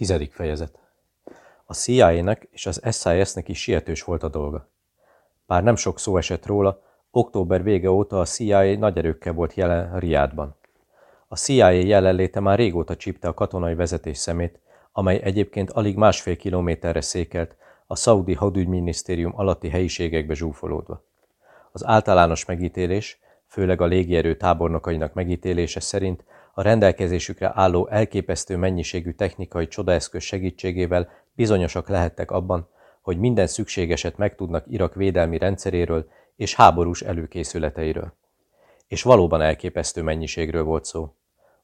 Tizedik fejezet. A CIA-nek és az SIS-nek is sietős volt a dolga. Bár nem sok szó esett róla, október vége óta a CIA nagy erőkkel volt jelen Riádban. A CIA jelenléte már régóta csípte a katonai vezetés szemét, amely egyébként alig másfél kilométerre székelt a szaudi hadügyminisztérium alatti helyiségekbe zsúfolódva. Az általános megítélés, főleg a légierő tábornokainak megítélése szerint a rendelkezésükre álló elképesztő mennyiségű technikai csodaeszköz segítségével bizonyosak lehettek abban, hogy minden szükségeset megtudnak Irak védelmi rendszeréről és háborús előkészületeiről. És valóban elképesztő mennyiségről volt szó.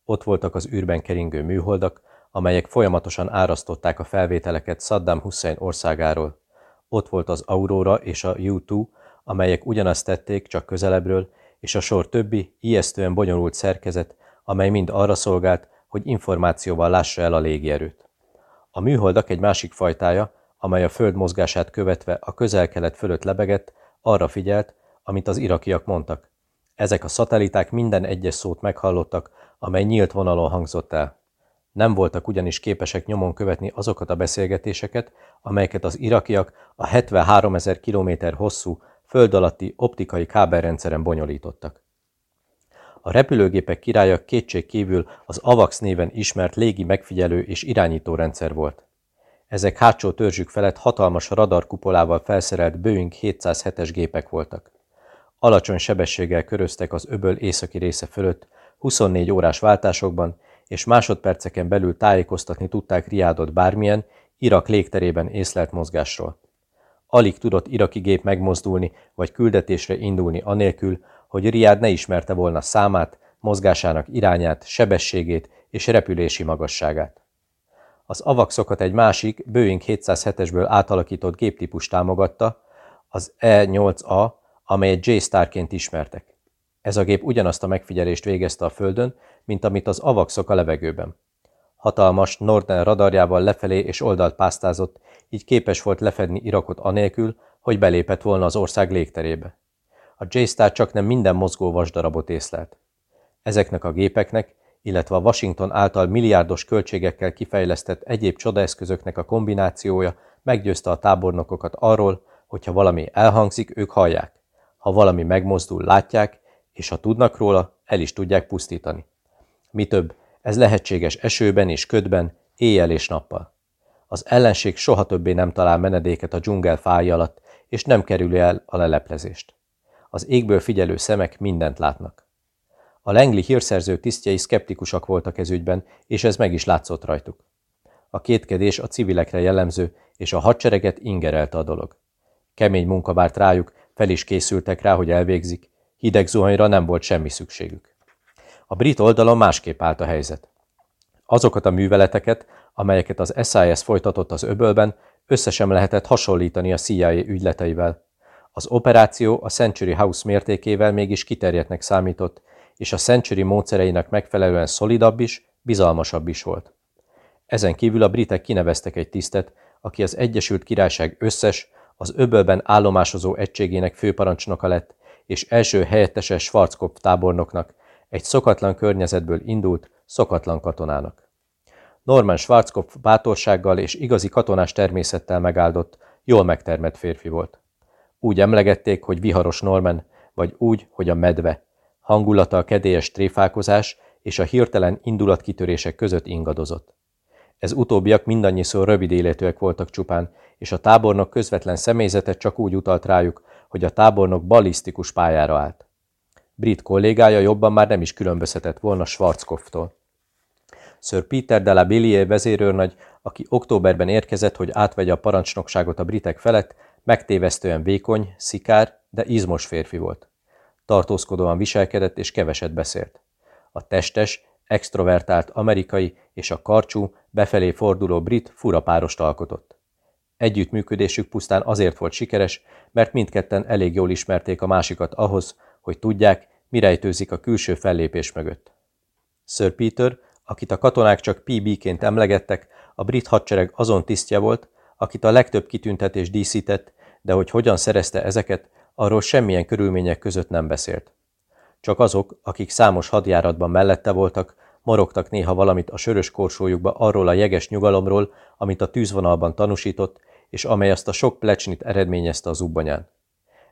Ott voltak az űrben keringő műholdak, amelyek folyamatosan árasztották a felvételeket Saddam Hussein országáról. Ott volt az Aurora és a U-2, amelyek ugyanazt tették, csak közelebbről, és a sor többi, ijesztően bonyolult szerkezet, amely mind arra szolgált, hogy információval lássa el a légierőt. A műholdak egy másik fajtája, amely a föld mozgását követve a közel-kelet fölött lebegett, arra figyelt, amit az irakiak mondtak. Ezek a szatelliták minden egyes szót meghallottak, amely nyílt vonalon hangzott el. Nem voltak ugyanis képesek nyomon követni azokat a beszélgetéseket, amelyeket az irakiak a 73 ezer kilométer hosszú, föld alatti optikai kábelrendszeren bonyolítottak. A repülőgépek királya kétség kívül az AVAX néven ismert légi megfigyelő és irányító rendszer volt. Ezek hátsó törzsük felett hatalmas radarkupolával felszerelt Boeing 707-es gépek voltak. Alacsony sebességgel köröztek az öböl északi része fölött, 24 órás váltásokban, és másodperceken belül tájékoztatni tudták Riádot bármilyen, Irak légterében észlelt mozgásról. Alig tudott iraki gép megmozdulni vagy küldetésre indulni anélkül, hogy Riád ne ismerte volna számát, mozgásának irányát, sebességét és repülési magasságát. Az avaxokat egy másik, Boeing 707-esből átalakított géptípus támogatta, az E-8A, amelyet J-Starként ismertek. Ez a gép ugyanazt a megfigyelést végezte a Földön, mint amit az avaxok a levegőben. Hatalmas Norden radarjával lefelé és oldalt pásztázott, így képes volt lefedni Irakot anélkül, hogy belépett volna az ország légterébe. A J-Star csak nem minden mozgó vasdarabot észlelt. Ezeknek a gépeknek, illetve a Washington által milliárdos költségekkel kifejlesztett egyéb csodaeszközöknek a kombinációja meggyőzte a tábornokokat arról, hogy ha valami elhangzik, ők hallják. Ha valami megmozdul, látják, és ha tudnak róla, el is tudják pusztítani. Mi több, ez lehetséges esőben és ködben, éjjel és nappal. Az ellenség soha többé nem talál menedéket a dzsungel fája alatt, és nem kerül el a leleplezést. Az égből figyelő szemek mindent látnak. A Lengli hírszerző tisztjei szkeptikusak voltak ez ügyben, és ez meg is látszott rajtuk. A kétkedés a civilekre jellemző, és a hadsereget ingerelte a dolog. Kemény munka várt rájuk, fel is készültek rá, hogy elvégzik, hideg zuhanyra nem volt semmi szükségük. A brit oldalon másképp állt a helyzet. Azokat a műveleteket, amelyeket az SIS folytatott az öbölben, összesen lehetett hasonlítani a CIA ügyleteivel. Az operáció a Century House mértékével mégis kiterjedtnek számított, és a Century módszereinek megfelelően szolidabb is, bizalmasabb is volt. Ezen kívül a britek kineveztek egy tisztet, aki az Egyesült Királyság összes, az öbölben állomásozó egységének főparancsnoka lett, és első helyettese Schwarzkopf tábornoknak, egy szokatlan környezetből indult, szokatlan katonának. Norman Schwarzkopf bátorsággal és igazi katonás természettel megáldott, jól megtermett férfi volt. Úgy emlegették, hogy viharos Norman, vagy úgy, hogy a medve. Hangulata a kedélyes tréfálkozás és a hirtelen indulatkitörések között ingadozott. Ez utóbbiak mindannyiszor rövid életűek voltak csupán, és a tábornok közvetlen személyzete csak úgy utalt rájuk, hogy a tábornok balisztikus pályára állt. Brit kollégája jobban már nem is különbözhetett volna Schwarzkopftól. Sir Peter de la Billier vezérőrnagy, aki októberben érkezett, hogy átvegye a parancsnokságot a britek felett, megtévesztően vékony, szikár, de izmos férfi volt. Tartózkodóan viselkedett és keveset beszélt. A testes, extrovertált amerikai és a karcsú, befelé forduló brit furapárost alkotott. Együttműködésük pusztán azért volt sikeres, mert mindketten elég jól ismerték a másikat ahhoz, hogy tudják, mi rejtőzik a külső fellépés mögött. Sir Peter, akit a katonák csak PB-ként emlegettek, a brit hadsereg azon tisztje volt, akit a legtöbb kitüntetés díszített, de hogy hogyan szerezte ezeket, arról semmilyen körülmények között nem beszélt. Csak azok, akik számos hadjáratban mellette voltak, morogtak néha valamit a sörös korsójukba arról a jeges nyugalomról, amit a tűzvonalban tanúsított, és amely azt a sok plecsnit eredményezte az ubbanyán.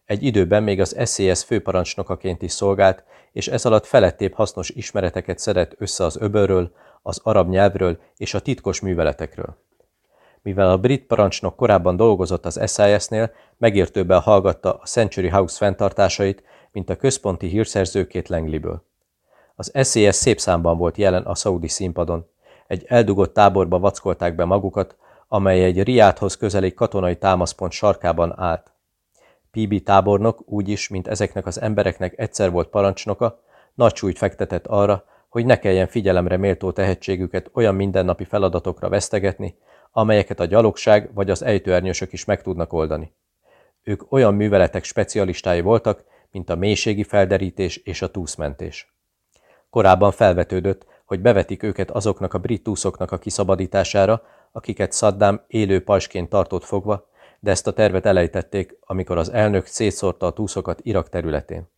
Egy időben még az SZSZ főparancsnokaként is szolgált, és ez alatt felettébb hasznos ismereteket szedett össze az öbölről, az arab nyelvről és a titkos műveletekről. Mivel a brit parancsnok korábban dolgozott az SIS-nél, megértőben hallgatta a Century House fenntartásait, mint a központi hírszerzőkét Langley-ből. Az SZSZ szép számban volt jelen a szaudi színpadon. Egy eldugott táborba vackolták be magukat, amely egy Riádhoz közeli katonai támaszpont sarkában állt. PB tábornok úgy is, mint ezeknek az embereknek egyszer volt parancsnoka, nagy súlyt fektetett arra, hogy ne kelljen figyelemre méltó tehetségüket olyan mindennapi feladatokra vesztegetni, amelyeket a gyalogság vagy az ejtőernyősök is meg tudnak oldani. Ők olyan műveletek specialistái voltak, mint a mélységi felderítés és a túszmentés. Korábban felvetődött, hogy bevetik őket azoknak a brit túszoknak a kiszabadítására, akiket Saddam élő pajsként tartott fogva, de ezt a tervet elejtették, amikor az elnök szétszórta a túszokat Irak területén.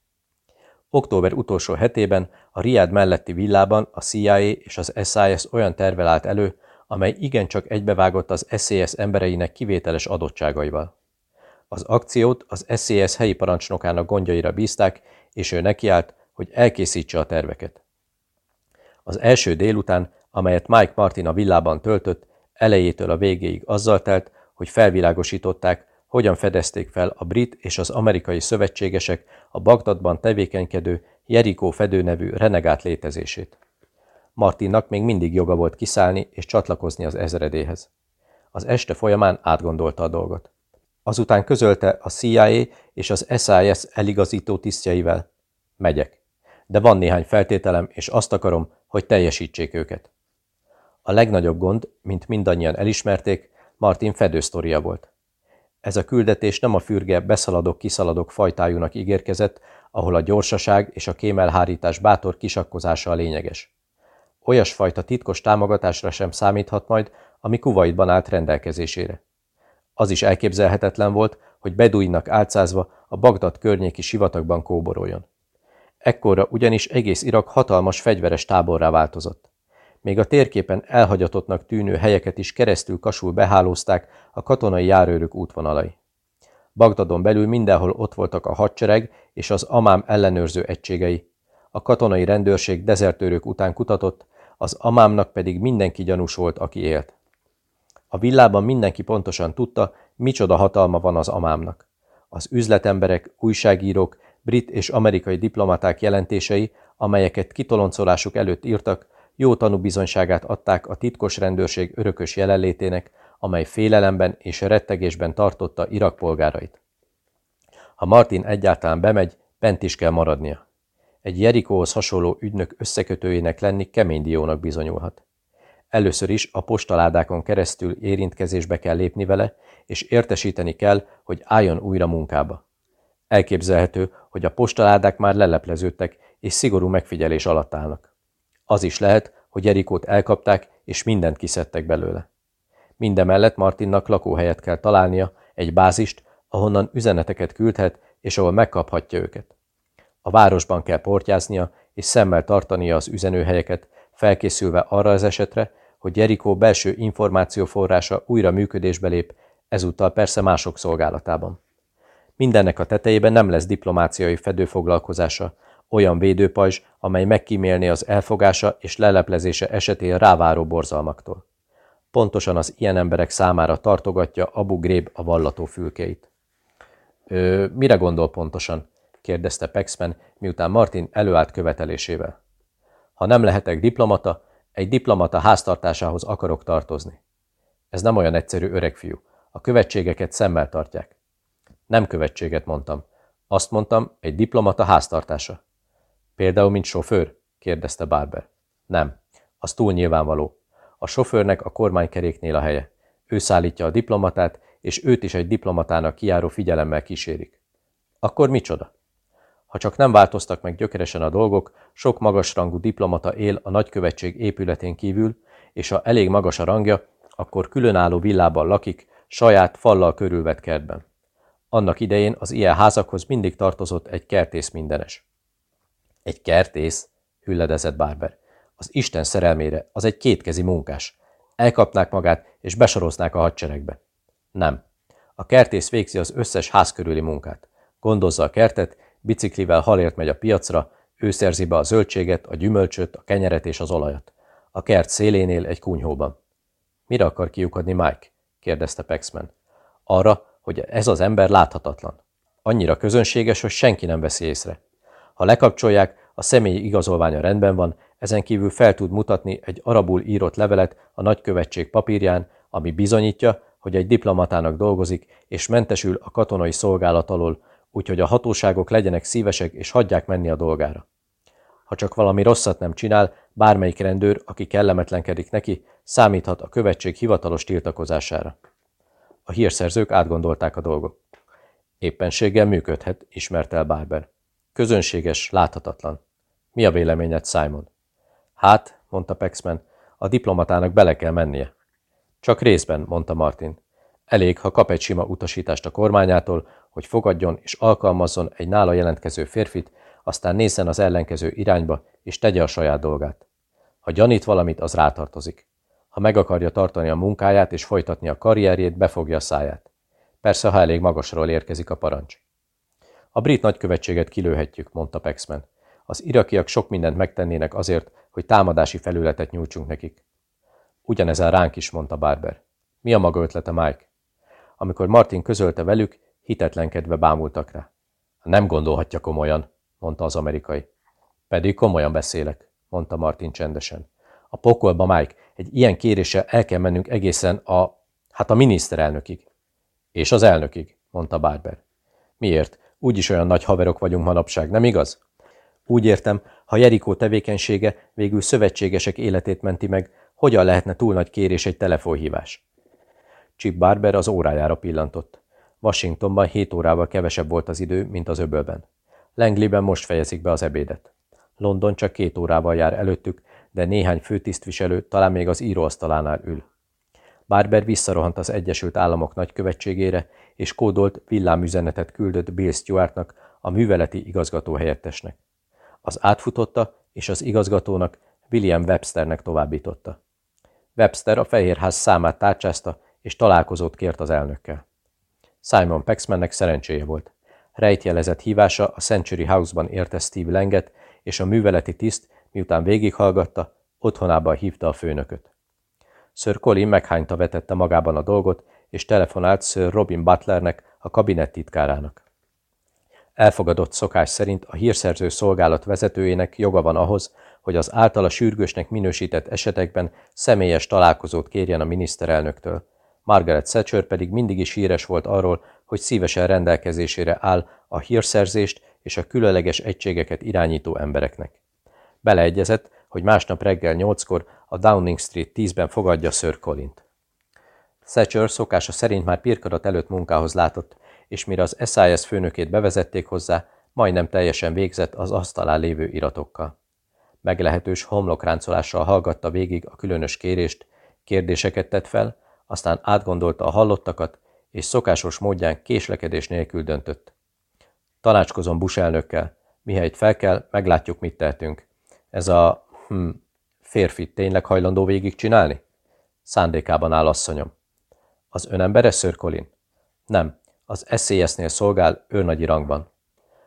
Október utolsó hetében a Riad melletti villában a CIA és az SIS olyan tervel állt elő, amely igencsak egybevágott az SCS embereinek kivételes adottságaival. Az akciót az SCS helyi parancsnokának gondjaira bízták, és ő nekiállt, hogy elkészítse a terveket. Az első délután, amelyet Mike Martin a villában töltött, elejétől a végéig azzal telt, hogy felvilágosították, hogyan fedezték fel a brit és az amerikai szövetségesek a Bagdadban tevékenykedő Jerikó fedő nevű renegát létezését. Martinnak még mindig joga volt kiszállni és csatlakozni az ezredéhez. Az este folyamán átgondolta a dolgot. Azután közölte a CIA és az SIS eligazító tisztjeivel. Megyek. De van néhány feltételem, és azt akarom, hogy teljesítsék őket. A legnagyobb gond, mint mindannyian elismerték, Martin fedősztoria volt. Ez a küldetés nem a fürge beszaladok-kiszaladok fajtájúnak ígérkezett, ahol a gyorsaság és a kémelhárítás bátor kisakkozása a lényeges. Olyasfajta titkos támogatásra sem számíthat majd, ami Kuwaitban állt rendelkezésére. Az is elképzelhetetlen volt, hogy beduinnak álcázva a Bagdad környéki sivatagban kóboroljon. Ekkorra ugyanis egész Irak hatalmas fegyveres táborrá változott. Még a térképen elhagyatottnak tűnő helyeket is keresztül kasul behálózták a katonai járőrök útvonalai. Bagdadon belül mindenhol ott voltak a hadsereg és az amám ellenőrző egységei. A katonai rendőrség dezertőrök után kutatott, az amámnak pedig mindenki gyanús volt, aki élt. A villában mindenki pontosan tudta, micsoda hatalma van az amámnak. Az üzletemberek, újságírók, brit és amerikai diplomaták jelentései, amelyeket kitoloncolásuk előtt írtak, jó tanúbizonyságát adták a titkos rendőrség örökös jelenlétének, amely félelemben és rettegésben tartotta Irak polgárait. Ha Martin egyáltalán bemegy, bent is kell maradnia. Egy Jerikóhoz hasonló ügynök összekötőjének lenni kemény diónak bizonyulhat. Először is a postaládákon keresztül érintkezésbe kell lépni vele, és értesíteni kell, hogy álljon újra munkába. Elképzelhető, hogy a postaládák már lelepleződtek, és szigorú megfigyelés alatt állnak. Az is lehet, hogy Jerikót elkapták, és mindent kiszedtek belőle. Mindemellett Martinnak lakóhelyet kell találnia, egy bázist, ahonnan üzeneteket küldhet, és ahol megkaphatja őket. A városban kell portyáznia, és szemmel tartania az üzenőhelyeket, felkészülve arra az esetre, hogy Jerikó belső információforrása újra működésbe lép, ezúttal persze mások szolgálatában. Mindennek a tetejében nem lesz diplomáciai fedőfoglalkozása, olyan védőpajzs, amely megkímélni az elfogása és leleplezése esetén ráváró borzalmaktól. Pontosan az ilyen emberek számára tartogatja Abu Ghraib a vallató fülkeit. Ö, mire gondol pontosan? Kérdezte Pexman, miután Martin előállt követelésével. Ha nem lehetek diplomata, egy diplomata háztartásához akarok tartozni. Ez nem olyan egyszerű öreg fiú. A követségeket szemmel tartják. Nem követséget mondtam. Azt mondtam, egy diplomata háztartása. Például, mint sofőr? kérdezte Barber. Nem. Az túl nyilvánvaló. A sofőrnek a kormánykeréknél a helye. Ő szállítja a diplomatát, és őt is egy diplomatának kiáró figyelemmel kísérik. Akkor micsoda? Ha csak nem változtak meg gyökeresen a dolgok, sok magasrangú diplomata él a nagykövetség épületén kívül, és ha elég magas a rangja, akkor különálló villában lakik, saját fallal körülvett kertben. Annak idején az ilyen házakhoz mindig tartozott egy kertész mindenes. Egy kertész, hülledezett Barber. Az Isten szerelmére, az egy kétkezi munkás. Elkapnák magát, és besoroznák a hadseregbe. Nem. A kertész végzi az összes ház körüli munkát. Gondozza a kertet, biciklivel halért megy a piacra, ő szerzi be a zöldséget, a gyümölcsöt, a kenyeret és az olajat. A kert szélénél egy kunyhóban. Mire akar kiukadni Mike? kérdezte Paxman. Arra, hogy ez az ember láthatatlan. Annyira közönséges, hogy senki nem veszi észre. Ha lekapcsolják, a személyi igazolványa rendben van, ezen kívül fel tud mutatni egy arabul írott levelet a nagykövetség papírján, ami bizonyítja, hogy egy diplomatának dolgozik, és mentesül a katonai szolgálat alól, úgyhogy a hatóságok legyenek szívesek és hagyják menni a dolgára. Ha csak valami rosszat nem csinál, bármelyik rendőr, aki kellemetlenkedik neki, számíthat a követség hivatalos tiltakozására. A hírszerzők átgondolták a dolgot. Éppenséggel működhet, ismert el Barber. Közönséges, láthatatlan. Mi a véleményed, Simon? Hát, mondta Paxman, a diplomatának bele kell mennie. Csak részben, mondta Martin. Elég, ha kap egy sima utasítást a kormányától, hogy fogadjon és alkalmazzon egy nála jelentkező férfit, aztán nézzen az ellenkező irányba, és tegye a saját dolgát. Ha gyanít valamit, az rátartozik. Ha meg akarja tartani a munkáját és folytatni a karrierjét, befogja a száját. Persze, ha elég magasról érkezik a parancs. A brit nagykövetséget kilőhetjük, mondta Paxman. Az irakiak sok mindent megtennének azért, hogy támadási felületet nyújtsunk nekik. Ugyanezen ránk is, mondta Barber. Mi a maga ötlete, Mike? Amikor Martin közölte velük, hitetlenkedve bámultak rá. Nem gondolhatja komolyan, mondta az amerikai. Pedig komolyan beszélek, mondta Martin csendesen. A pokolba, Mike, egy ilyen kéréssel el kell mennünk egészen a... hát a miniszterelnökig. És az elnökig, mondta Barber. Miért? Úgyis olyan nagy haverok vagyunk manapság, nem igaz? Úgy értem, ha Jerikó tevékenysége végül szövetségesek életét menti meg, hogyan lehetne túl nagy kérés egy telefonhívás? Chip Barber az órájára pillantott. Washingtonban 7 órával kevesebb volt az idő, mint az öbölben. Langleyben most fejezik be az ebédet. London csak két órával jár előttük, de néhány főtisztviselő talán még az íróasztalánál ül. Barber visszarohant az Egyesült Államok nagykövetségére, és kódolt villámüzenetet küldött Bill Stewartnak, a műveleti igazgató helyettesnek. Az átfutotta, és az igazgatónak William Websternek továbbította. Webster a Fehérház számát tárcsázta, és találkozót kért az elnökkel. Simon Paxmannek szerencséje volt. Rejtjelezett hívása a Century House-ban érte Steve Lenget, és a műveleti tiszt, miután végighallgatta, otthonába hívta a főnököt. Sir Colin meghányta vetette magában a dolgot, és telefonált Sir Robin Butlernek, a kabinet titkárának. Elfogadott szokás szerint a hírszerző szolgálat vezetőjének joga van ahhoz, hogy az általa sürgősnek minősített esetekben személyes találkozót kérjen a miniszterelnöktől. Margaret Thatcher pedig mindig is híres volt arról, hogy szívesen rendelkezésére áll a hírszerzést és a különleges egységeket irányító embereknek. Beleegyezett, hogy másnap reggel nyolckor a Downing Street 10-ben fogadja Sir Colint. Thatcher szokása szerint már pirkadat előtt munkához látott, és mire az SIS főnökét bevezették hozzá, majdnem teljesen végzett az asztalán lévő iratokkal. Meglehetős homlokráncolással hallgatta végig a különös kérést, kérdéseket tett fel, aztán átgondolta a hallottakat, és szokásos módján késlekedés nélkül döntött. Tanácskozom Bush elnökkel, mihelyt fel kell, meglátjuk, mit tehetünk. Ez a hm, férfi tényleg hajlandó végig csinálni? Szándékában áll asszonyom. Az önembere, Sir Colin? Nem, az SZSZ-nél szolgál őrnagyi rangban.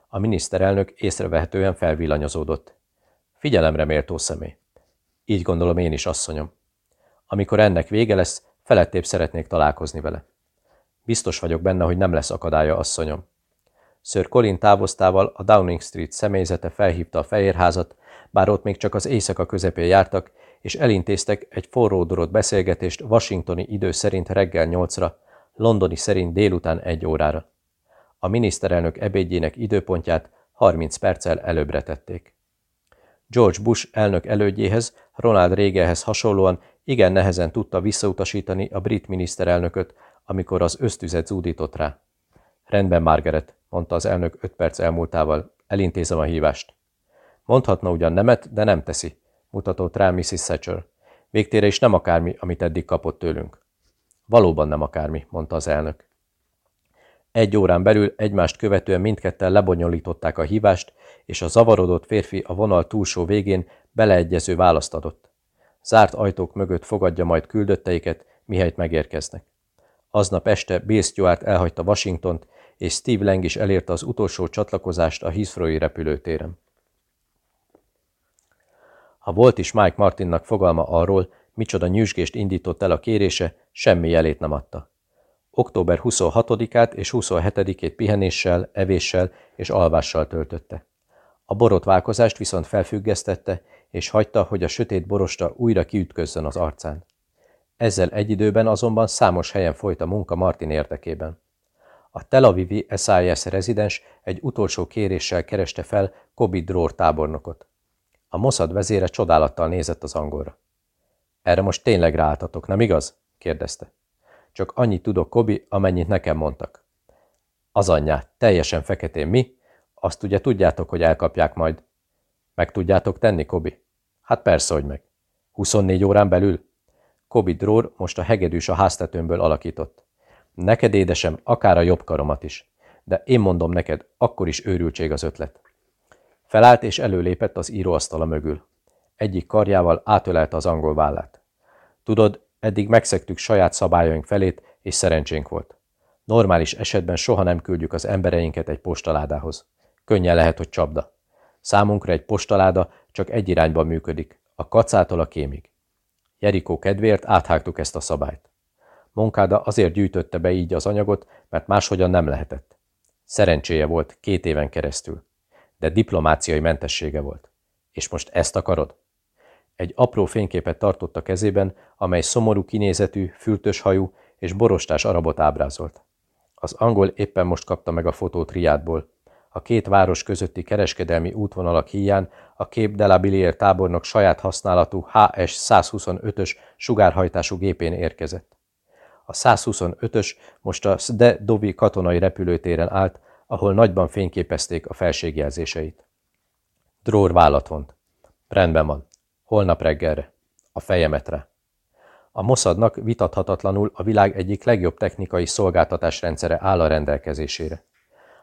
A miniszterelnök észrevehetően felvillanyozódott. Figyelemre méltó személy. Így gondolom én is, asszonyom. Amikor ennek vége lesz, felettébb szeretnék találkozni vele. Biztos vagyok benne, hogy nem lesz akadálya, asszonyom. Sir Colin távoztával a Downing Street személyzete felhívta a fehérházat, bár ott még csak az éjszaka közepén jártak, és elintéztek egy forródorott beszélgetést washingtoni idő szerint reggel nyolcra, londoni szerint délután egy órára. A miniszterelnök ebédjének időpontját 30 perccel előbbre tették. George Bush elnök elődjéhez, Ronald Reaganhez hasonlóan igen nehezen tudta visszautasítani a brit miniszterelnököt, amikor az ösztüzet zúdított rá. Rendben, Margaret, mondta az elnök öt perc elmúltával, elintézem a hívást. Mondhatna ugyan nemet, de nem teszi, mutatott rá Mrs. Thatcher. Végtére is nem akármi, amit eddig kapott tőlünk. Valóban nem akármi, mondta az elnök. Egy órán belül egymást követően mindketten lebonyolították a hívást, és a zavarodott férfi a vonal túlsó végén beleegyező választ adott. Zárt ajtók mögött fogadja majd küldötteiket, mihelyt megérkeznek. Aznap este Bill Stewart elhagyta Washingtont, és Steve Lang is elérte az utolsó csatlakozást a Heathrow-i repülőtéren. Ha volt is Mike Martinnak fogalma arról, micsoda nyüzsgést indított el a kérése, semmi jelét nem adta. Október 26-át és 27-ét pihenéssel, evéssel és alvással töltötte. A borotválkozást viszont felfüggesztette, és hagyta, hogy a sötét borosta újra kiütközzön az arcán. Ezzel egy időben azonban számos helyen folyt a munka Martin érdekében. A Tel Avivi SIS rezidens egy utolsó kéréssel kereste fel Kobi Dror tábornokot. A Mossad vezére csodálattal nézett az angolra. Erre most tényleg ráálltatok, nem igaz? kérdezte. Csak annyit tudok, Kobi, amennyit nekem mondtak. Az anyját, teljesen feketén mi? Azt ugye tudjátok, hogy elkapják majd. Meg tudjátok tenni, Kobi? Hát persze, hogy meg. 24 órán belül? Kobi Drór most a hegedűs a háztetőmből alakított. Neked, édesem, akár a jobb karomat is. De én mondom neked, akkor is őrültség az ötlet. Felállt és előlépett az íróasztala mögül. Egyik karjával átölelte az angol vállát. Tudod, eddig megszegtük saját szabályaink felét, és szerencsénk volt. Normális esetben soha nem küldjük az embereinket egy postaládához. Könnyen lehet, hogy csapda. Számunkra egy postaláda csak egy irányban működik, a kacától a kémig. Jerikó kedvéért áthágtuk ezt a szabályt. Monkáda azért gyűjtötte be így az anyagot, mert máshogyan nem lehetett. Szerencséje volt két éven keresztül, de diplomáciai mentessége volt. És most ezt akarod? Egy apró fényképet tartott a kezében, amely szomorú kinézetű, fültös hajú és borostás arabot ábrázolt. Az angol éppen most kapta meg a fotót Riádból, a két város közötti kereskedelmi útvonalak híján a kép de la Billier tábornok saját használatú HS-125-ös sugárhajtású gépén érkezett. A 125-ös most a De Dovi katonai repülőtéren állt, ahol nagyban fényképezték a felségjelzéseit. Drór vállat vont. Rendben van. Holnap reggelre. A fejemetre. A Mossadnak vitathatatlanul a világ egyik legjobb technikai szolgáltatásrendszere áll a rendelkezésére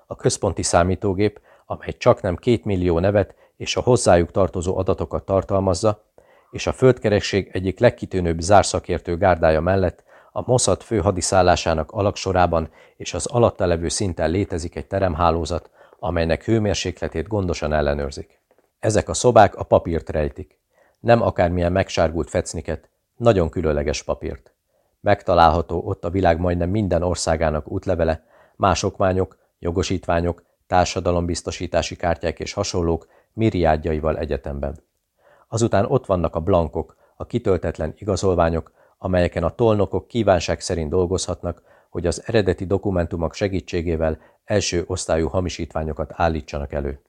a központi számítógép, amely csak nem két millió nevet és a hozzájuk tartozó adatokat tartalmazza, és a földkeresség egyik legkitűnőbb zárszakértő gárdája mellett a Mossad főhadiszállásának alaksorában és az alatta levő szinten létezik egy teremhálózat, amelynek hőmérsékletét gondosan ellenőrzik. Ezek a szobák a papírt rejtik. Nem akármilyen megsárgult fecniket, nagyon különleges papírt. Megtalálható ott a világ majdnem minden országának útlevele, más okmányok, jogosítványok, társadalombiztosítási kártyák és hasonlók miriádjaival egyetemben. Azután ott vannak a blankok, a kitöltetlen igazolványok, amelyeken a tolnokok kívánság szerint dolgozhatnak, hogy az eredeti dokumentumok segítségével első osztályú hamisítványokat állítsanak elő.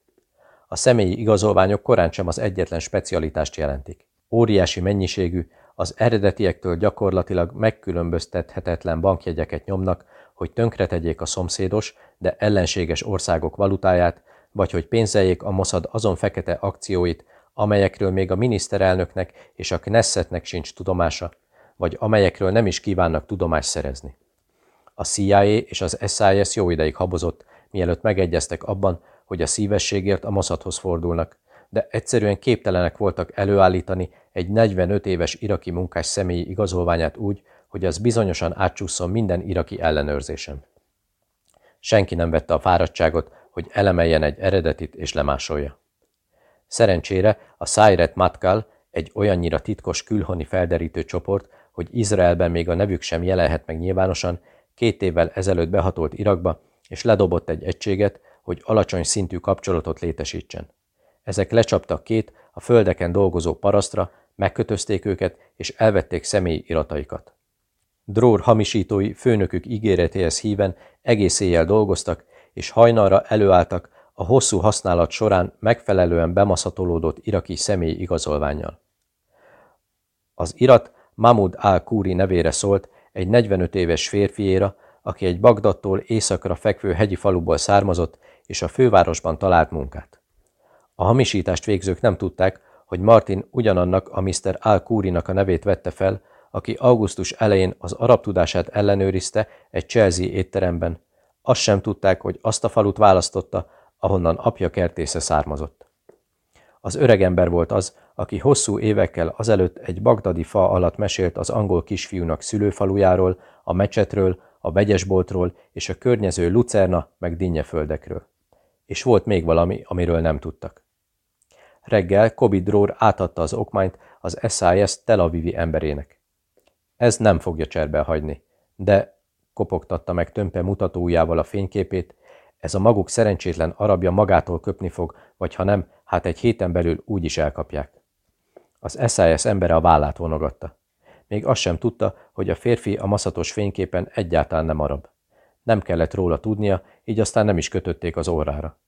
A személyi igazolványok korán sem az egyetlen specialitást jelentik. Óriási mennyiségű, az eredetiektől gyakorlatilag megkülönböztethetetlen bankjegyeket nyomnak, hogy tönkretegyék a szomszédos, de ellenséges országok valutáját, vagy hogy pénzeljék a Mossad azon fekete akcióit, amelyekről még a miniszterelnöknek és a Knessetnek sincs tudomása, vagy amelyekről nem is kívánnak tudomást szerezni. A CIA és az SIS jó ideig habozott, mielőtt megegyeztek abban, hogy a szívességért a Mossadhoz fordulnak, de egyszerűen képtelenek voltak előállítani egy 45 éves iraki munkás személyi igazolványát úgy, hogy az bizonyosan átcsúszson minden iraki ellenőrzésen. Senki nem vette a fáradtságot, hogy elemeljen egy eredetit és lemásolja. Szerencsére a Szájret Matkal egy olyannyira titkos külhoni felderítő csoport, hogy Izraelben még a nevük sem jelenhet meg nyilvánosan, két évvel ezelőtt behatolt Irakba, és ledobott egy egységet, hogy alacsony szintű kapcsolatot létesítsen. Ezek lecsaptak két a földeken dolgozó parasztra, megkötözték őket, és elvették személyi irataikat. Drór hamisítói főnökük ígéretéhez híven egész éjjel dolgoztak, és hajnalra előálltak a hosszú használat során megfelelően bemaszatolódott iraki személy igazolványjal. Az irat Mahmud al-Kuri nevére szólt egy 45 éves férfiéra, aki egy Bagdadtól északra fekvő hegyi faluból származott, és a fővárosban talált munkát. A hamisítást végzők nem tudták, hogy Martin ugyanannak a Mr. Al-Kurinak a nevét vette fel, aki augusztus elején az arab tudását ellenőrizte egy Chelsea étteremben. Azt sem tudták, hogy azt a falut választotta, ahonnan apja kertésze származott. Az öregember volt az, aki hosszú évekkel azelőtt egy bagdadi fa alatt mesélt az angol kisfiúnak szülőfalujáról, a mecsetről, a vegyesboltról és a környező Lucerna meg Dinnyeföldekről. És volt még valami, amiről nem tudtak. Reggel Kobi Drór átadta az okmányt az SIS Tel Avivi emberének. Ez nem fogja cserbe hagyni, de kopogtatta meg tömpe mutatójával a fényképét, ez a maguk szerencsétlen arabja magától köpni fog, vagy ha nem, hát egy héten belül úgy is elkapják. Az SIS embere a vállát vonogatta. Még azt sem tudta, hogy a férfi a maszatos fényképen egyáltalán nem arab. Nem kellett róla tudnia, így aztán nem is kötötték az órára.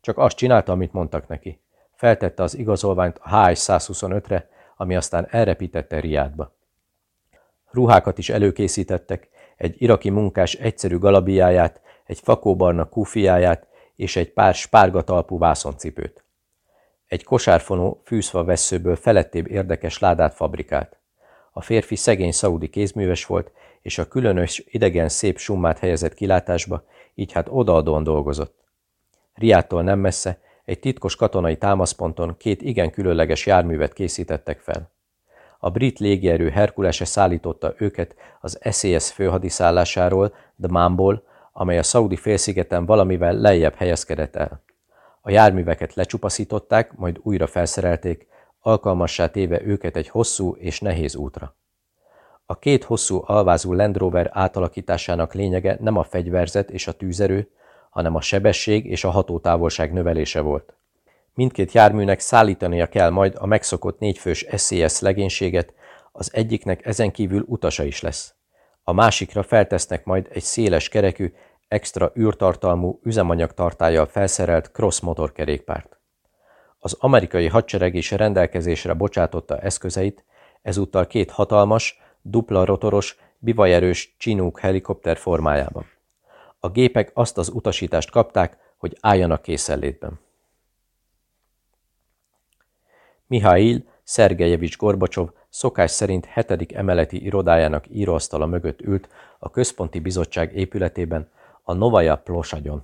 Csak azt csinálta, amit mondtak neki. Feltette az igazolványt a HS-125-re, ami aztán elrepítette Riádba. Ruhákat is előkészítettek, egy iraki munkás egyszerű galabiáját, egy fakóbarna kufiáját és egy pár spárgatalpú vászoncipőt. Egy kosárfonó fűzfa veszőből felettébb érdekes ládát fabrikált. A férfi szegény szaudi kézműves volt, és a különös idegen szép summát helyezett kilátásba, így hát odaadóan dolgozott. Riától nem messze, egy titkos katonai támaszponton két igen különleges járművet készítettek fel. A brit légierő Herkulese szállította őket az SES főhadiszállásáról, Mamból, amely a Szaudi félszigeten valamivel lejjebb helyezkedett el. A járműveket lecsupaszították, majd újra felszerelték, alkalmassá téve őket egy hosszú és nehéz útra. A két hosszú alvázú Land Rover átalakításának lényege nem a fegyverzet és a tűzerő, hanem a sebesség és a hatótávolság növelése volt. Mindkét járműnek szállítania kell majd a megszokott négyfős SCS legénységet, az egyiknek ezen kívül utasa is lesz. A másikra feltesznek majd egy széles kerekű, extra űrtartalmú üzemanyagtartályjal felszerelt cross motorkerékpárt. Az amerikai hadsereg is rendelkezésre bocsátotta eszközeit, ezúttal két hatalmas, dupla rotoros, bivajerős csinúk helikopter formájában. A gépek azt az utasítást kapták, hogy álljanak készenlétben. Mihail Szergejevics Gorbacsov szokás szerint hetedik emeleti irodájának íróasztala mögött ült a központi bizottság épületében, a Novaja Plosagyon.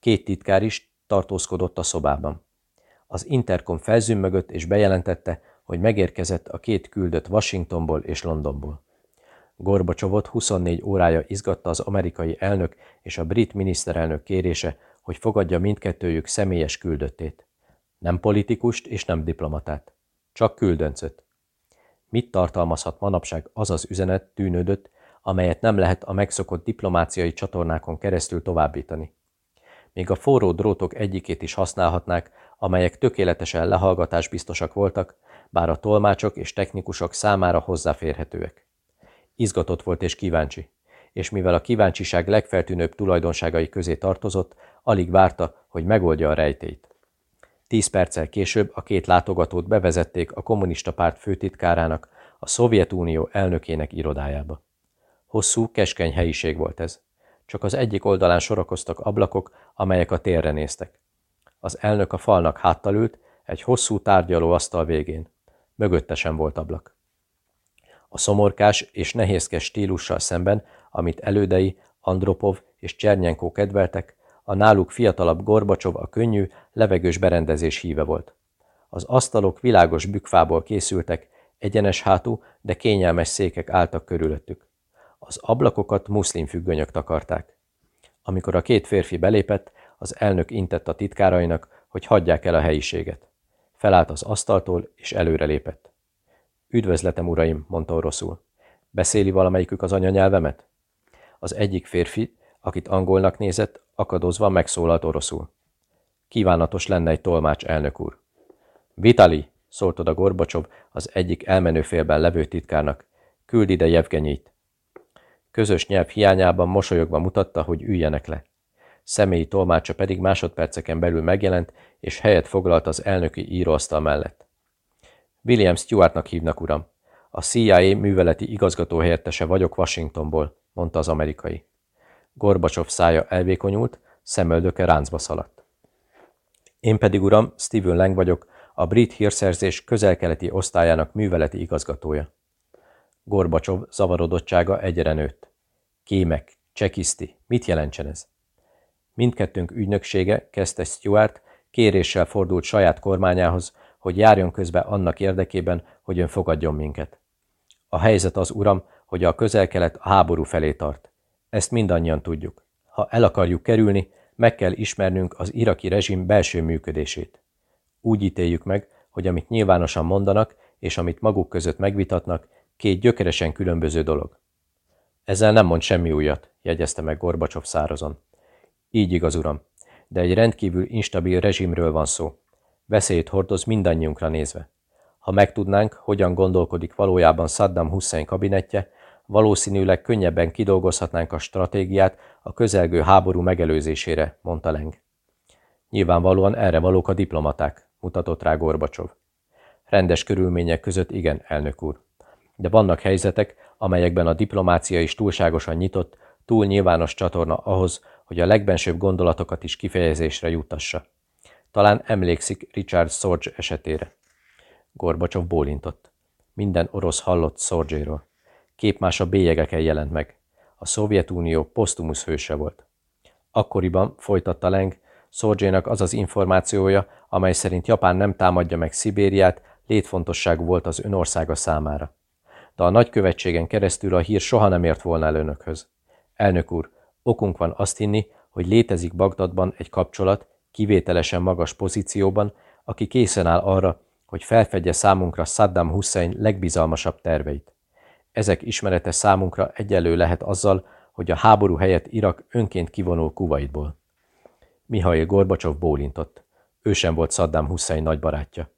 Két titkár is tartózkodott a szobában. Az Intercom felzümmögött és bejelentette, hogy megérkezett a két küldött Washingtonból és Londonból. Gorbacsovot 24 órája izgatta az amerikai elnök és a brit miniszterelnök kérése, hogy fogadja mindkettőjük személyes küldöttét. Nem politikust és nem diplomatát. Csak küldöncöt. Mit tartalmazhat manapság az az üzenet tűnődött, amelyet nem lehet a megszokott diplomáciai csatornákon keresztül továbbítani. Még a forró drótok egyikét is használhatnák, amelyek tökéletesen lehallgatásbiztosak voltak, bár a tolmácsok és technikusok számára hozzáférhetőek. Izgatott volt és kíváncsi, és mivel a kíváncsiság legfeltűnőbb tulajdonságai közé tartozott, alig várta, hogy megoldja a rejtét. Tíz perccel később a két látogatót bevezették a kommunista párt főtitkárának, a Szovjetunió elnökének irodájába. Hosszú, keskeny helyiség volt ez. Csak az egyik oldalán sorakoztak ablakok, amelyek a térre néztek. Az elnök a falnak háttal ült, egy hosszú tárgyaló asztal végén. Mögötte sem volt ablak. A szomorkás és nehézkes stílussal szemben, amit elődei Andropov és Csernyenkó kedveltek, a náluk fiatalabb Gorbacsov a könnyű, levegős berendezés híve volt. Az asztalok világos bükfából készültek, egyenes hátú, de kényelmes székek álltak körülöttük. Az ablakokat muszlim függönyök takarták. Amikor a két férfi belépett, az elnök intett a titkárainak, hogy hagyják el a helyiséget. Felállt az asztaltól, és előrelépett. Üdvözletem, uraim, mondta oroszul. Beszéli valamelyikük az anyanyelvemet? Az egyik férfi, akit angolnak nézett, akadozva megszólalt oroszul. Kívánatos lenne egy tolmács, elnök úr. Vitali, szólt oda Gorbacsov az egyik elmenő félben levő titkárnak. Küld ide Jevgenyit. Közös nyelv hiányában mosolyogva mutatta, hogy üljenek le. Személyi tolmácsa pedig másodperceken belül megjelent, és helyet foglalt az elnöki íróasztal mellett. William Stewartnak hívnak, uram. A CIA műveleti igazgató helyettese vagyok Washingtonból, mondta az amerikai. Gorbacsov szája elvékonyult, szemöldöke ráncba szaladt. Én pedig, uram, Stephen Lang vagyok, a brit hírszerzés közelkeleti osztályának műveleti igazgatója. Gorbacsov zavarodottsága egyre nőtt. Kémek, csekiszti, mit jelentsen ez? Mindkettőnk ügynöksége, kezdte Stuart, kéréssel fordult saját kormányához, hogy járjon közbe annak érdekében, hogy ön fogadjon minket. A helyzet az, uram, hogy a közel-kelet háború felé tart. Ezt mindannyian tudjuk. Ha el akarjuk kerülni, meg kell ismernünk az iraki rezsim belső működését. Úgy ítéljük meg, hogy amit nyilvánosan mondanak, és amit maguk között megvitatnak, két gyökeresen különböző dolog. Ezzel nem mond semmi újat, jegyezte meg Gorbacsov szárazon. Így igaz, uram, de egy rendkívül instabil rezsimről van szó. Veszélyt hordoz mindannyiunkra nézve. Ha megtudnánk, hogyan gondolkodik valójában Saddam Hussein kabinetje, valószínűleg könnyebben kidolgozhatnánk a stratégiát a közelgő háború megelőzésére, mondta Leng. Nyilvánvalóan erre valók a diplomaták, mutatott rá Gorbacsov. Rendes körülmények között igen, elnök úr. De vannak helyzetek, amelyekben a diplomácia is túlságosan nyitott, túl nyilvános csatorna ahhoz, hogy a legbensőbb gondolatokat is kifejezésre juttassa. Talán emlékszik Richard Sorge esetére. Gorbacsov bólintott. Minden orosz hallott Sorge-ról. Képmása bélyegeken jelent meg. A Szovjetunió posztumusz hőse volt. Akkoriban, folytatta Leng, Szorgyénak az az információja, amely szerint Japán nem támadja meg Szibériát, létfontosságú volt az önországa számára. De a nagykövetségen keresztül a hír soha nem ért volna el önökhöz. Elnök úr, okunk van azt hinni, hogy létezik Bagdadban egy kapcsolat, kivételesen magas pozícióban, aki készen áll arra, hogy felfedje számunkra Saddam Hussein legbizalmasabb terveit. Ezek ismerete számunkra egyelő lehet azzal, hogy a háború helyett Irak önként kivonul Kuwaitból. Mihail Gorbacsov bólintott. Ő sem volt Saddam Hussein nagy barátja.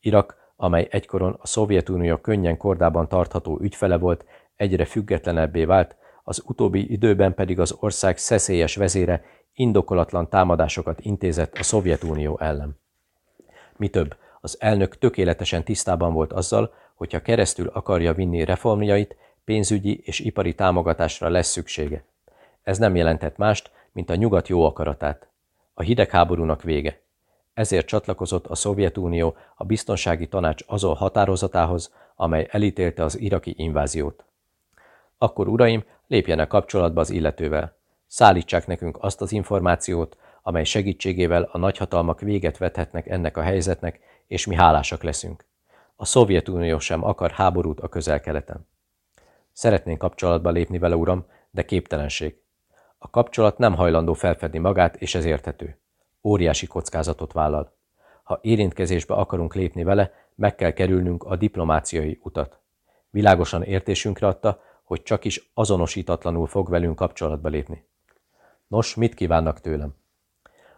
Irak, amely egykoron a Szovjetunió könnyen kordában tartható ügyfele volt, egyre függetlenebbé vált, az utóbbi időben pedig az ország szeszélyes vezére indokolatlan támadásokat intézett a Szovjetunió ellen. Mi több, az elnök tökéletesen tisztában volt azzal, hogyha keresztül akarja vinni reformjait, pénzügyi és ipari támogatásra lesz szüksége. Ez nem jelentett mást, mint a nyugat jó akaratát. A hidegháborúnak vége. Ezért csatlakozott a Szovjetunió a biztonsági tanács azon határozatához, amely elítélte az iraki inváziót. Akkor, uraim, lépjenek kapcsolatba az illetővel. Szállítsák nekünk azt az információt, amely segítségével a nagyhatalmak véget vethetnek ennek a helyzetnek, és mi hálásak leszünk. A Szovjetunió sem akar háborút a közel-keleten. Szeretnénk kapcsolatba lépni vele, uram, de képtelenség. A kapcsolat nem hajlandó felfedni magát, és ez érthető. Óriási kockázatot vállal. Ha érintkezésbe akarunk lépni vele, meg kell kerülnünk a diplomáciai utat. Világosan értésünkre adta, hogy csak is azonosítatlanul fog velünk kapcsolatba lépni. Nos, mit kívánnak tőlem?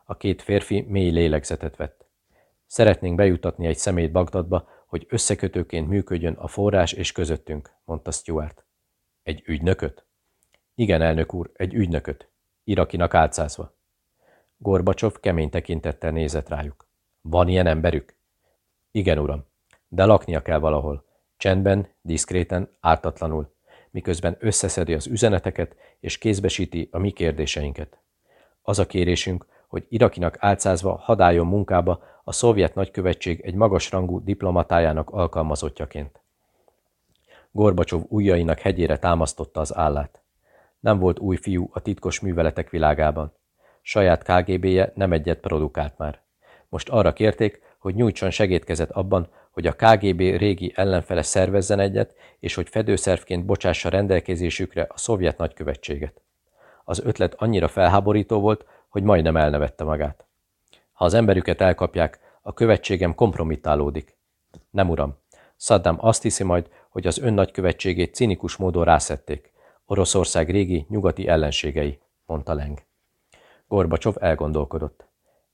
A két férfi mély lélegzetet vett. Szeretnénk bejutatni egy szemét Bagdadba, hogy összekötőként működjön a forrás és közöttünk, mondta Stuart. Egy ügynököt? Igen, elnök úr, egy ügynököt. Irakinak álcázva. Gorbacsov kemény tekintettel nézett rájuk. Van ilyen emberük? Igen, uram. De laknia kell valahol. Csendben, diszkréten, ártatlanul, miközben összeszedi az üzeneteket és kézbesíti a mi kérdéseinket. Az a kérésünk, hogy Irakinak álcázva hadáljon munkába a szovjet nagykövetség egy magasrangú diplomatájának alkalmazottjaként. Gorbacsov ujjainak hegyére támasztotta az állát. Nem volt új fiú a titkos műveletek világában. Saját KGB-je nem egyet produkált már. Most arra kérték, hogy nyújtson segédkezet abban, hogy a KGB régi ellenfele szervezzen egyet, és hogy fedőszervként bocsássa rendelkezésükre a szovjet nagykövetséget. Az ötlet annyira felháborító volt, hogy majdnem elnevette magát. Ha az emberüket elkapják, a követségem kompromittálódik. Nem uram, Saddam azt hiszi majd, hogy az ön nagykövetségét cinikus módon rászették. Oroszország régi, nyugati ellenségei, mondta Leng. Gorbacsov elgondolkodott.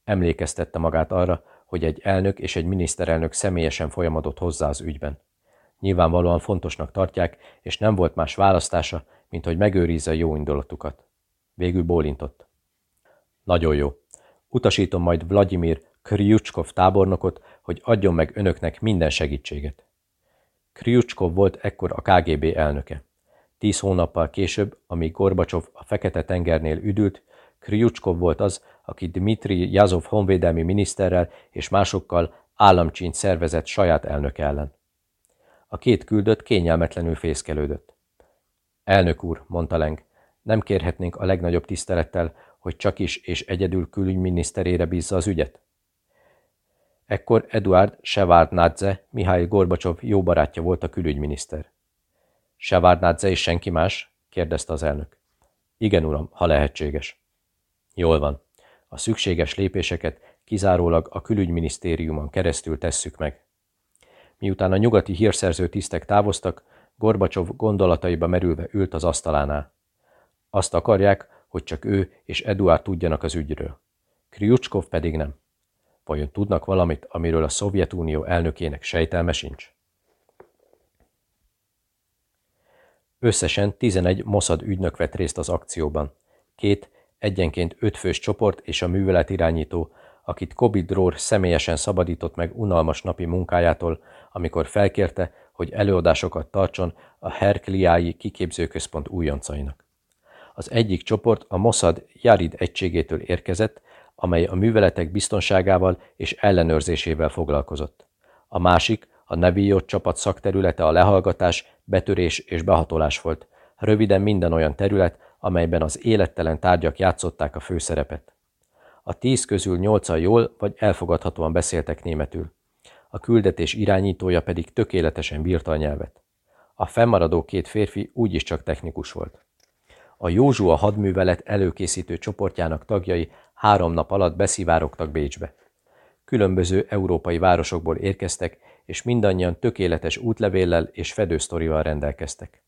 Emlékeztette magát arra, hogy egy elnök és egy miniszterelnök személyesen folyamodott hozzá az ügyben. Nyilvánvalóan fontosnak tartják, és nem volt más választása, mint hogy megőrizze jó indulatukat. Végül bólintott. Nagyon jó. Utasítom majd Vladimir Kryucskov tábornokot, hogy adjon meg önöknek minden segítséget. Kryucskov volt ekkor a KGB elnöke. Tíz hónappal később, amíg Gorbacsov a Fekete-tengernél üdült, Kryucskov volt az, aki Dmitri Jazov honvédelmi miniszterrel és másokkal államcsínt szervezett saját elnök ellen. A két küldött kényelmetlenül fészkelődött. Elnök úr, mondta Leng, nem kérhetnénk a legnagyobb tisztelettel, hogy csak is és egyedül külügyminiszterére bízza az ügyet? Ekkor Eduard Sevardnadze, Mihály Gorbacsov jó barátja volt a külügyminiszter. Sevardnadze és senki más? kérdezte az elnök. Igen, uram, ha lehetséges. Jól van. A szükséges lépéseket kizárólag a külügyminisztériumon keresztül tesszük meg. Miután a nyugati hírszerző tisztek távoztak, Gorbacsov gondolataiba merülve ült az asztalánál. Azt akarják, hogy csak ő és Eduard tudjanak az ügyről. Kriucskov pedig nem. Vajon tudnak valamit, amiről a Szovjetunió elnökének sejtelme sincs? Összesen 11 Mossad ügynök vett részt az akcióban. Két, egyenként ötfős csoport és a művelet irányító, akit Kobi Dror személyesen szabadított meg unalmas napi munkájától, amikor felkérte, hogy előadásokat tartson a Herkliái kiképzőközpont újoncainak. Az egyik csoport a Mossad Jarid egységétől érkezett, amely a műveletek biztonságával és ellenőrzésével foglalkozott. A másik, a Neviot csapat szakterülete a lehallgatás, betörés és behatolás volt. Röviden minden olyan terület, amelyben az élettelen tárgyak játszották a főszerepet. A tíz közül nyolcan jól vagy elfogadhatóan beszéltek németül. A küldetés irányítója pedig tökéletesen bírta a nyelvet. A fennmaradó két férfi úgyis csak technikus volt. A Józsua hadművelet előkészítő csoportjának tagjai három nap alatt beszivárogtak Bécsbe. Különböző európai városokból érkeztek, és mindannyian tökéletes útlevéllel és fedősztorival rendelkeztek.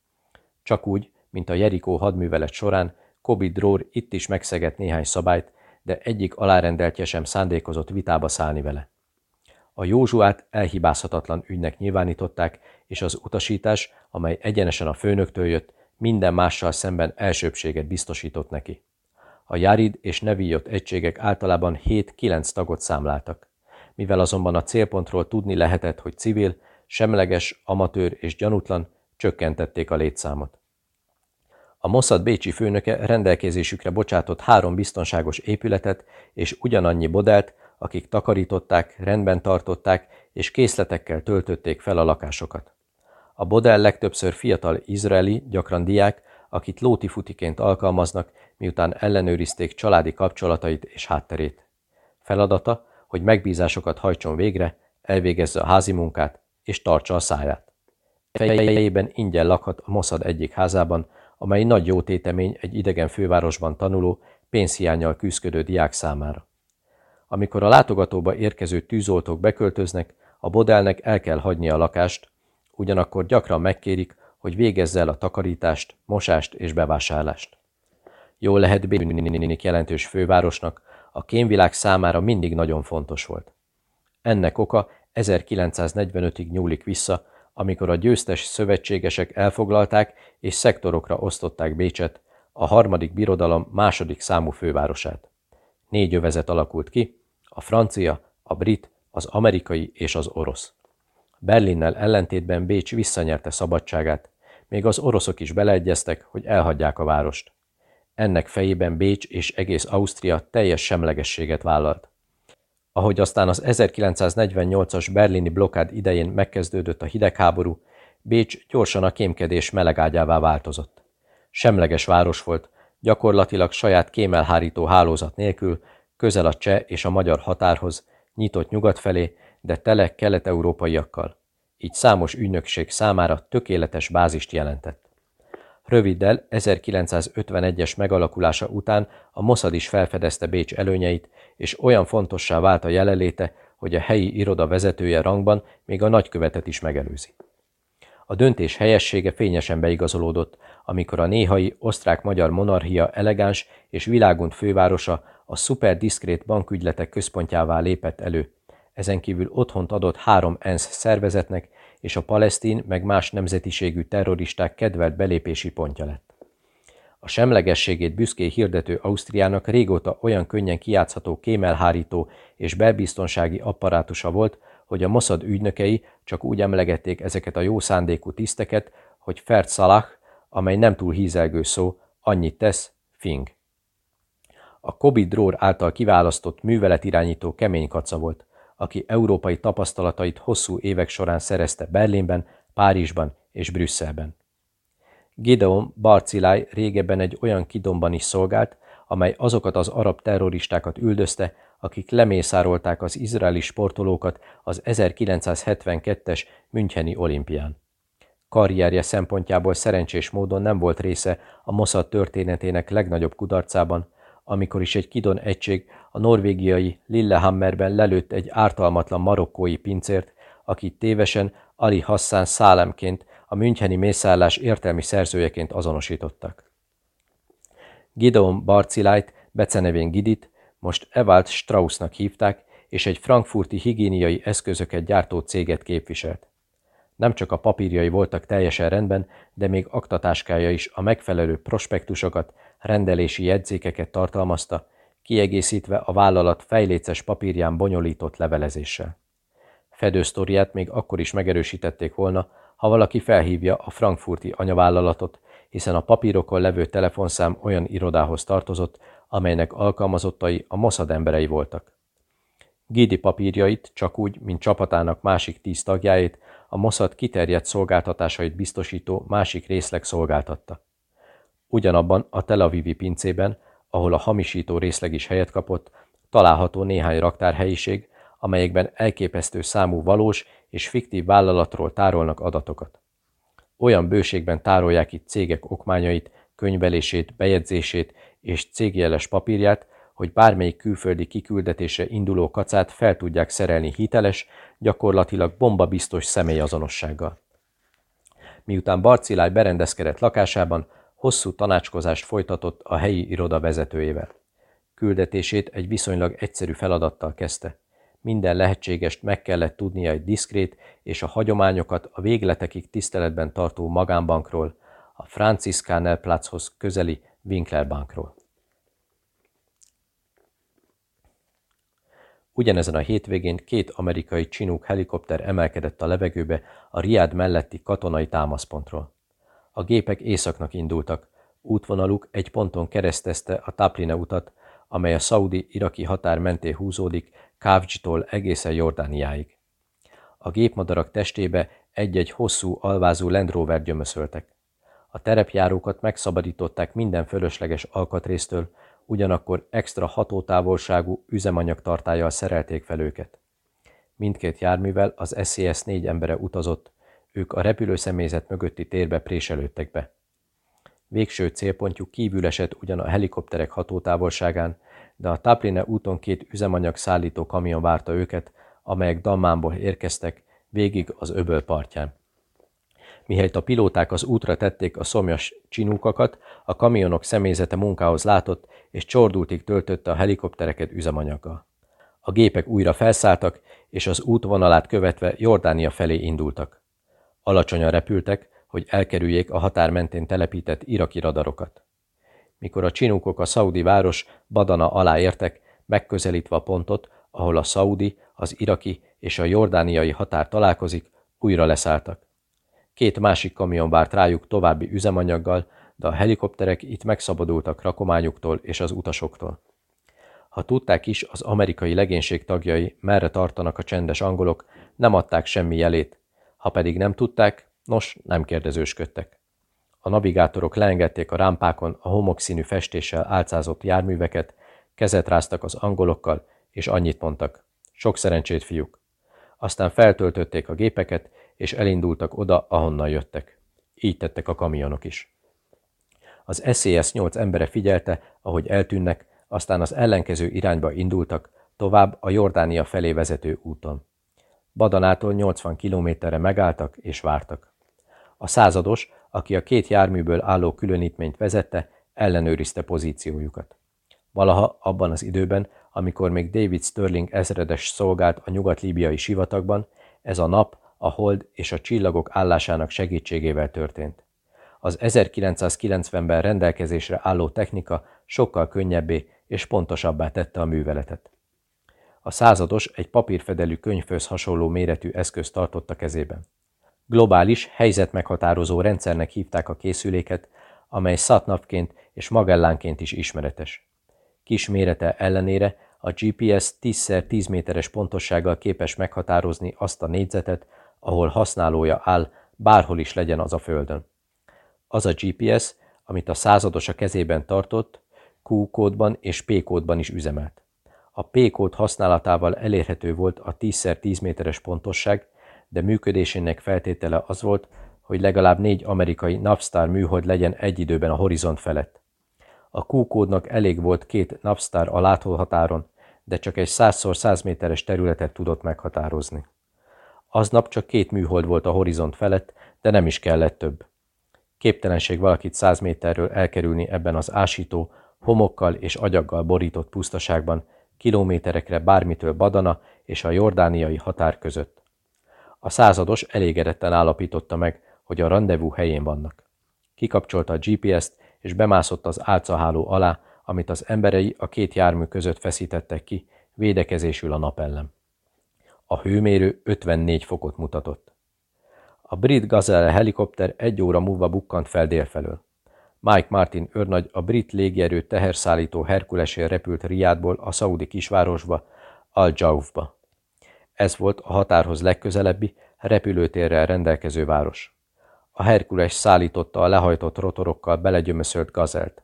Csak úgy, mint a Jerikó hadművelet során, Kobi Drór itt is megszegett néhány szabályt, de egyik alárendeltje sem szándékozott vitába szállni vele. A Józsuát elhibázhatatlan ügynek nyilvánították, és az utasítás, amely egyenesen a főnöktől jött, minden mással szemben elsőbséget biztosított neki. A Járid és Neviot egységek általában 7-9 tagot számláltak. Mivel azonban a célpontról tudni lehetett, hogy civil, semleges, amatőr és gyanútlan, csökkentették a létszámot. A Mossad bécsi főnöke rendelkezésükre bocsátott három biztonságos épületet és ugyanannyi bodelt, akik takarították, rendben tartották és készletekkel töltötték fel a lakásokat. A bodel legtöbbször fiatal izraeli, gyakran diák, akit lótifutiként alkalmaznak, miután ellenőrizték családi kapcsolatait és hátterét. Feladata, hogy megbízásokat hajtson végre, elvégezze a házi munkát és tartsa a száját. Fejében ingyen lakhat a Mossad egyik házában, amely nagy jótétemény egy idegen fővárosban tanuló, pénzhiányjal küzdködő diák számára. Amikor a látogatóba érkező tűzoltók beköltöznek, a bodelnek el kell hagyni a lakást, ugyanakkor gyakran megkérik, hogy végezze el a takarítást, mosást és bevásárlást. Jól lehet Béninik jelentős fővárosnak, a kémvilág számára mindig nagyon fontos volt. Ennek oka 1945-ig nyúlik vissza, amikor a győztes szövetségesek elfoglalták és szektorokra osztották Bécset, a harmadik birodalom második számú fővárosát. Négy övezet alakult ki, a francia, a brit, az amerikai és az orosz. Berlinnel ellentétben Bécs visszanyerte szabadságát, még az oroszok is beleegyeztek, hogy elhagyják a várost. Ennek fejében Bécs és egész Ausztria teljes semlegességet vállalt. Ahogy aztán az 1948-as berlini blokád idején megkezdődött a hidegháború, Bécs gyorsan a kémkedés melegágyává változott. Semleges város volt, gyakorlatilag saját kémelhárító hálózat nélkül, közel a cseh és a magyar határhoz, nyitott nyugat felé, de tele kelet-európaiakkal. Így számos ügynökség számára tökéletes bázist jelentett. Röviddel 1951-es megalakulása után a Mossad is felfedezte Bécs előnyeit, és olyan fontossá vált a jelenléte, hogy a helyi iroda vezetője rangban még a nagykövetet is megelőzi. A döntés helyessége fényesen beigazolódott, amikor a néhai osztrák-magyar monarchia elegáns és világunk fővárosa a szuperdiszkrét bankügyletek központjává lépett elő. Ezen kívül otthont adott három ENSZ szervezetnek, és a palesztin meg más nemzetiségű terroristák kedvelt belépési pontja lett. A semlegességét büszké hirdető Ausztriának régóta olyan könnyen kiátszható kémelhárító és belbiztonsági apparátusa volt, hogy a Mossad ügynökei csak úgy emlegették ezeket a jó szándékú tiszteket, hogy Fert Salah, amely nem túl hízelgő szó, annyit tesz, fing. A Kobi Dror által kiválasztott műveletirányító kemény kaca volt aki európai tapasztalatait hosszú évek során szerezte Berlinben, Párizsban és Brüsszelben. Gideon Barcilai régebben egy olyan kidomban is szolgált, amely azokat az arab terroristákat üldözte, akik lemészárolták az izraeli sportolókat az 1972-es Müncheni olimpián. Karrierje szempontjából szerencsés módon nem volt része a Mossad történetének legnagyobb kudarcában, amikor is egy Kidon egység a norvégiai Lillehammerben lelőtt egy ártalmatlan marokkói pincért, akit tévesen Ali Hassan Szálemként, a Müncheni mészállás értelmi szerzőjeként azonosítottak. Gideon Barcilájt, becenevén Gidit, most Ewald Straussnak hívták, és egy frankfurti higiéniai eszközöket gyártó céget képviselt. Nem csak a papírjai voltak teljesen rendben, de még aktatáskája is a megfelelő prospektusokat, rendelési jegyzékeket tartalmazta, kiegészítve a vállalat fejléces papírján bonyolított levelezéssel. Fedősztoriát még akkor is megerősítették volna, ha valaki felhívja a frankfurti anyavállalatot, hiszen a papírokon levő telefonszám olyan irodához tartozott, amelynek alkalmazottai a Mossad emberei voltak. Gidi papírjait, csak úgy, mint csapatának másik tíz tagjáit, a Mossad kiterjedt szolgáltatásait biztosító másik részleg szolgáltatta. Ugyanabban a Tel Avivi pincében, ahol a hamisító részleg is helyet kapott, található néhány raktárhelyiség, amelyekben elképesztő számú valós és fiktív vállalatról tárolnak adatokat. Olyan bőségben tárolják itt cégek okmányait, könyvelését, bejegyzését és cégjeles papírját, hogy bármelyik külföldi kiküldetésre induló kacát fel tudják szerelni hiteles, gyakorlatilag bombabiztos személyazonossággal. Miután Barciláj berendezkedett lakásában, hosszú tanácskozást folytatott a helyi iroda vezetőjével. Küldetését egy viszonylag egyszerű feladattal kezdte. Minden lehetségest meg kellett tudnia egy diszkrét és a hagyományokat a végletekig tiszteletben tartó magánbankról, a Franciscaner Platzhoz közeli Winkler bankról. Ugyanezen a hétvégén két amerikai csinúk helikopter emelkedett a levegőbe a Riad melletti katonai támaszpontról. A gépek északnak indultak. Útvonaluk egy ponton keresztezte a Tapline utat, amely a szaudi-iraki határ mentén húzódik Kávcstól egészen Jordániáig. A gépmadarak testébe egy-egy hosszú, alvázó Land Rover gyömöszöltek. A terepjárókat megszabadították minden fölösleges alkatrésztől, ugyanakkor extra hatótávolságú üzemanyagtartályjal szerelték fel őket. Mindkét járművel az SCS négy embere utazott, ők a repülőszemélyzet mögötti térbe préselődtek be. Végső célpontjuk kívül esett ugyan a helikopterek hatótávolságán, de a Tapline úton két üzemanyag szállító kamion várta őket, amelyek Dammánból érkeztek, végig az öböl partján. Mihelyt a pilóták az útra tették a szomjas csinúkakat, a kamionok személyzete munkához látott, és csordultig töltötte a helikoptereket üzemanyaggal. A gépek újra felszálltak, és az útvonalát követve Jordánia felé indultak. Alacsonyan repültek, hogy elkerüljék a határ mentén telepített iraki radarokat. Mikor a csinúkok a szaudi város Badana alá értek, megközelítve a pontot, ahol a szaudi, az iraki és a jordániai határ találkozik, újra leszálltak. Két másik kamion várt rájuk további üzemanyaggal, de a helikopterek itt megszabadultak rakományuktól és az utasoktól. Ha tudták is, az amerikai legénység tagjai merre tartanak a csendes angolok, nem adták semmi jelét. Ha pedig nem tudták, nos, nem kérdezősködtek. A navigátorok leengedték a rámpákon a homokszínű festéssel álcázott járműveket, kezet ráztak az angolokkal, és annyit mondtak. Sok szerencsét, fiúk! Aztán feltöltötték a gépeket, és elindultak oda, ahonnan jöttek. Így tettek a kamionok is. Az SES 8 embere figyelte, ahogy eltűnnek, aztán az ellenkező irányba indultak, tovább a Jordánia felé vezető úton. Badanától 80 kilométerre megálltak és vártak. A százados, aki a két járműből álló különítményt vezette, ellenőrizte pozíciójukat. Valaha abban az időben, amikor még David Sterling ezredes szolgált a nyugat-líbiai sivatagban, ez a nap, a hold és a csillagok állásának segítségével történt. Az 1990-ben rendelkezésre álló technika sokkal könnyebbé és pontosabbá tette a műveletet. A százados egy papírfedelű könyvhöz hasonló méretű eszközt tartott a kezében. Globális, helyzetmeghatározó rendszernek hívták a készüléket, amely szatnapként és magellánként is ismeretes. Kis mérete ellenére a GPS 10x10 méteres pontossággal képes meghatározni azt a négyzetet, ahol használója áll, bárhol is legyen az a földön. Az a GPS, amit a százados a kezében tartott, Q kódban és P kódban is üzemelt. A P-kód használatával elérhető volt a 10x10 méteres pontosság, de működésének feltétele az volt, hogy legalább négy amerikai Navstar műhold legyen egy időben a horizont felett. A Q-kódnak elég volt két Navstar a láthatáron, de csak egy 100x100 méteres területet tudott meghatározni. Aznap csak két műhold volt a horizont felett, de nem is kellett több. Képtelenség valakit száz méterről elkerülni ebben az ásító, homokkal és agyaggal borított pusztaságban, kilométerekre bármitől Badana és a jordániai határ között. A százados elégedetten állapította meg, hogy a rendezvú helyén vannak. Kikapcsolta a GPS-t, és bemászott az álcaháló alá, amit az emberei a két jármű között feszítettek ki, védekezésül a nap ellen. A hőmérő 54 fokot mutatott. A brit Gazelle helikopter egy óra múlva bukkant fel délfelől. Mike Martin őrnagy a brit légierő teherszállító Herkulesén repült Riádból a szaudi kisvárosba, al jaufba Ez volt a határhoz legközelebbi, repülőtérrel rendelkező város. A Herkules szállította a lehajtott rotorokkal belegyömöszölt gazelt.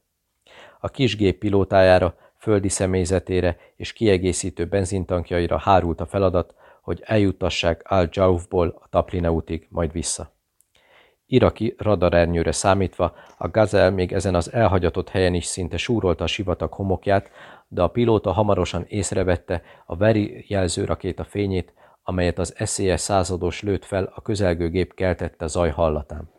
A kis gép pilótájára, földi személyzetére és kiegészítő benzintankjaira hárult a feladat, hogy eljuttassák al jaufból a Taplina útig, majd vissza. Iraki radarernyőre számítva a Gazel még ezen az elhagyatott helyen is szinte súrolta a sivatag homokját, de a pilóta hamarosan észrevette a veri jelző rakéta fényét, amelyet az SZS százados lőtt fel a közelgő gép keltette zaj hallatán.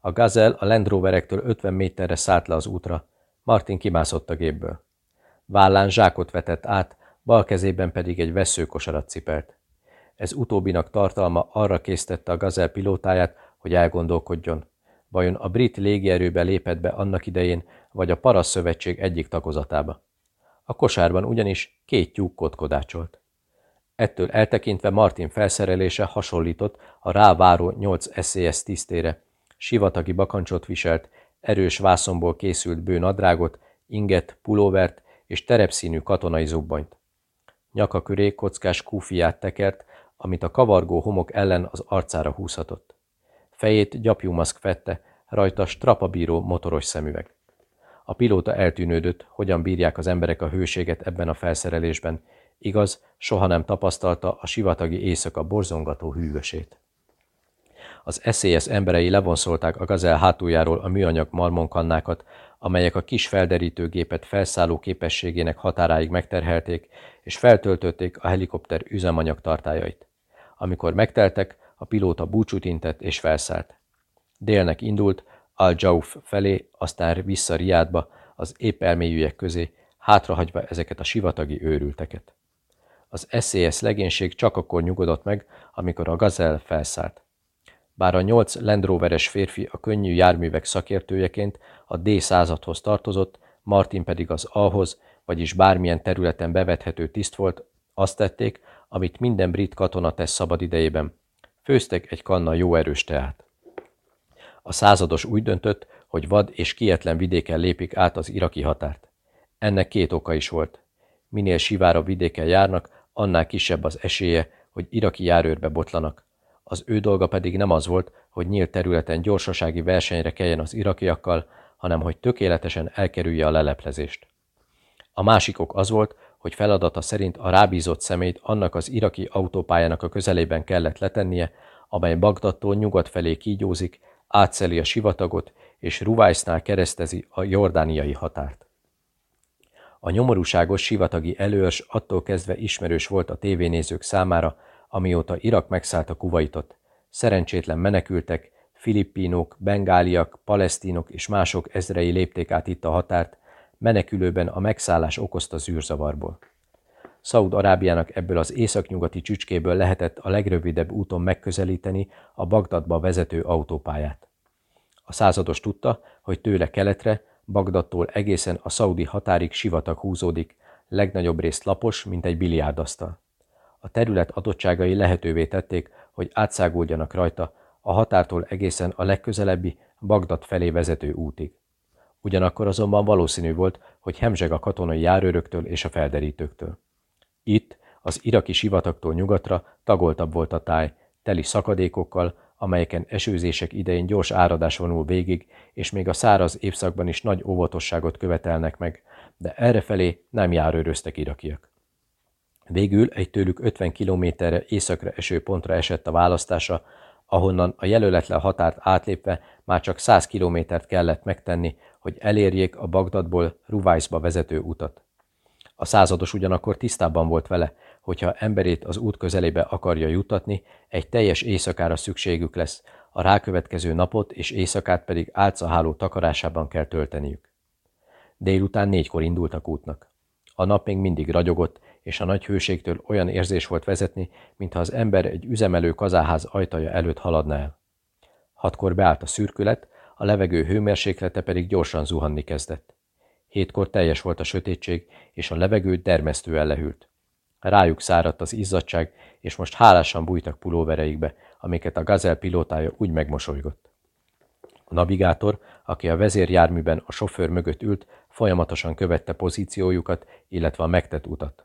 A Gazel a Land Roverektől 50 méterre szállt le az útra, Martin kimászott a gépből. Vállán zsákot vetett át, bal kezében pedig egy veszőkosarat cipelt. Ez utóbbinak tartalma arra késztette a Gazel pilótáját, hogy elgondolkodjon. Vajon a brit légierőbe lépett be annak idején, vagy a Parasz Szövetség egyik tagozatába? A kosárban ugyanis két tyúk kotkodácsolt. Ettől eltekintve Martin felszerelése hasonlított a ráváró 8 SZS tisztére. Sivatagi bakancsot viselt, erős vászomból készült bő nadrágot, inget, pulóvert és terepszínű katonai zubbanyt. Nyaka köré kockás kúfiát tekert, amit a kavargó homok ellen az arcára húzhatott. Fejét gyapjúmaszk fette, rajta strapabíró motoros szemüveg. A pilóta eltűnődött, hogyan bírják az emberek a hőséget ebben a felszerelésben, igaz, soha nem tapasztalta a sivatagi éjszaka borzongató hűvösét. Az SZSZ emberei levonszolták a gazel hátuljáról a műanyag marmonkannákat, amelyek a kis felderítőgépet felszálló képességének határáig megterhelték, és feltöltötték a helikopter üzemanyag tartályait. Amikor megteltek, a pilóta búcsút intett és felszállt. Délnek indult, Al-Jauf felé, aztán vissza Riádba, az épp elmélyűek közé, hátrahagyva ezeket a sivatagi őrülteket. Az SZSZ legénység csak akkor nyugodott meg, amikor a gazel felszállt. Bár a nyolc Land férfi a könnyű járművek szakértőjeként a D századhoz tartozott, Martin pedig az A-hoz, vagyis bármilyen területen bevethető tiszt volt, azt tették, amit minden brit katona tesz szabad idejében. Főztek egy kanna jó erős teát. A százados úgy döntött, hogy vad és kietlen vidéken lépik át az iraki határt. Ennek két oka is volt. Minél sivárabb vidéken járnak, annál kisebb az esélye, hogy iraki járőrbe botlanak. Az ő dolga pedig nem az volt, hogy nyílt területen gyorsasági versenyre keljen az irakiakkal, hanem hogy tökéletesen elkerülje a leleplezést. A másik ok az volt, hogy feladata szerint a rábízott szemét annak az iraki autópályának a közelében kellett letennie, amely Bagdadtól nyugat felé kígyózik, átszeli a sivatagot, és Ruvájsznál keresztezi a jordániai határt. A nyomorúságos sivatagi előörs attól kezdve ismerős volt a tévénézők számára, amióta Irak megszállta Kuwaitot. Szerencsétlen menekültek, filippínok, bengáliak, palesztinok és mások ezrei lépték át itt a határt, menekülőben a megszállás okozta zűrzavarból. Szaud-Arábiának ebből az északnyugati csücskéből lehetett a legrövidebb úton megközelíteni a Bagdadba vezető autópályát. A százados tudta, hogy tőle keletre, Bagdadtól egészen a szaudi határig sivatag húzódik, legnagyobb részt lapos, mint egy biliárdasztal. A terület adottságai lehetővé tették, hogy átszáguldjanak rajta a határtól egészen a legközelebbi Bagdad felé vezető útig. Ugyanakkor azonban valószínű volt, hogy hemzseg a katonai járőröktől és a felderítőktől. Itt, az iraki sivatagtól nyugatra tagoltabb volt a táj, teli szakadékokkal, amelyeken esőzések idején gyors áradás vonul végig, és még a száraz évszakban is nagy óvatosságot követelnek meg, de errefelé nem járőröztek irakiak. Végül egy tőlük 50 kilométerre északra eső pontra esett a választása, ahonnan a jelöletlen határt átlépve már csak 100 kilométert kellett megtenni, hogy elérjék a Bagdadból Ruvájszba vezető utat. A százados ugyanakkor tisztában volt vele, hogyha emberét az út közelébe akarja jutatni, egy teljes éjszakára szükségük lesz, a rákövetkező napot és éjszakát pedig álcaháló takarásában kell tölteniük. Délután négykor indultak útnak. A nap még mindig ragyogott, és a nagy hőségtől olyan érzés volt vezetni, mintha az ember egy üzemelő kazáház ajtaja előtt haladna el. Hatkor beállt a szürkület, a levegő hőmérséklete pedig gyorsan zuhanni kezdett. Hétkor teljes volt a sötétség, és a levegő dermesztően lehűlt. Rájuk száradt az izzadság, és most hálásan bújtak pulóvereikbe, amiket a gazel pilótája úgy megmosolygott. A navigátor, aki a vezérjárműben a sofőr mögött ült, folyamatosan követte pozíciójukat, illetve a megtett utat.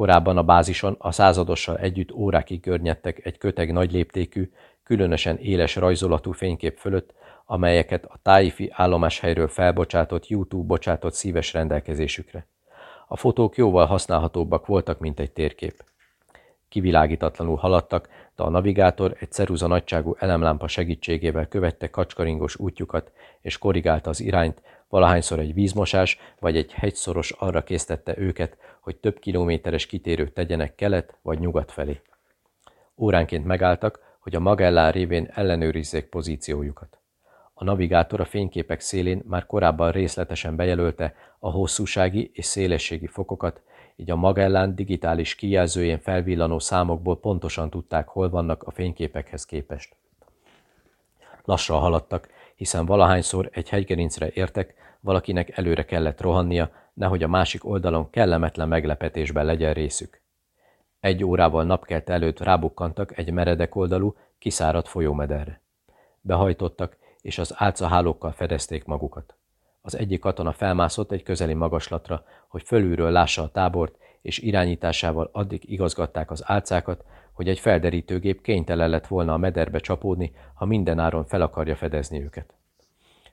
Korábban a bázison a századossal együtt órákig görnyedtek egy köteg nagy léptékű, különösen éles rajzolatú fénykép fölött, amelyeket a tájifi állomáshelyről felbocsátott YouTube bocsátott szíves rendelkezésükre. A fotók jóval használhatóbbak voltak, mint egy térkép. Kivilágítatlanul haladtak, de a navigátor egy ceruza nagyságú elemlámpa segítségével követte kacskaringos útjukat, és korrigálta az irányt, valahányszor egy vízmosás vagy egy hegyszoros arra késztette őket, hogy több kilométeres kitérőt tegyenek kelet vagy nyugat felé. Óránként megálltak, hogy a Magellán révén ellenőrizzék pozíciójukat. A navigátor a fényképek szélén már korábban részletesen bejelölte a hosszúsági és szélességi fokokat, így a Magellán digitális kijelzőjén felvillanó számokból pontosan tudták, hol vannak a fényképekhez képest. Lassan haladtak, hiszen valahányszor egy hegygerincre értek, valakinek előre kellett rohannia, nehogy a másik oldalon kellemetlen meglepetésben legyen részük. Egy órával napkelt előtt rábukkantak egy meredek oldalú, kiszáradt folyómederre. Behajtottak, és az álcahálókkal fedezték magukat. Az egyik katona felmászott egy közeli magaslatra, hogy fölülről lássa a tábort, és irányításával addig igazgatták az álcákat, hogy egy felderítőgép kénytelen lett volna a mederbe csapódni, ha mindenáron fel akarja fedezni őket.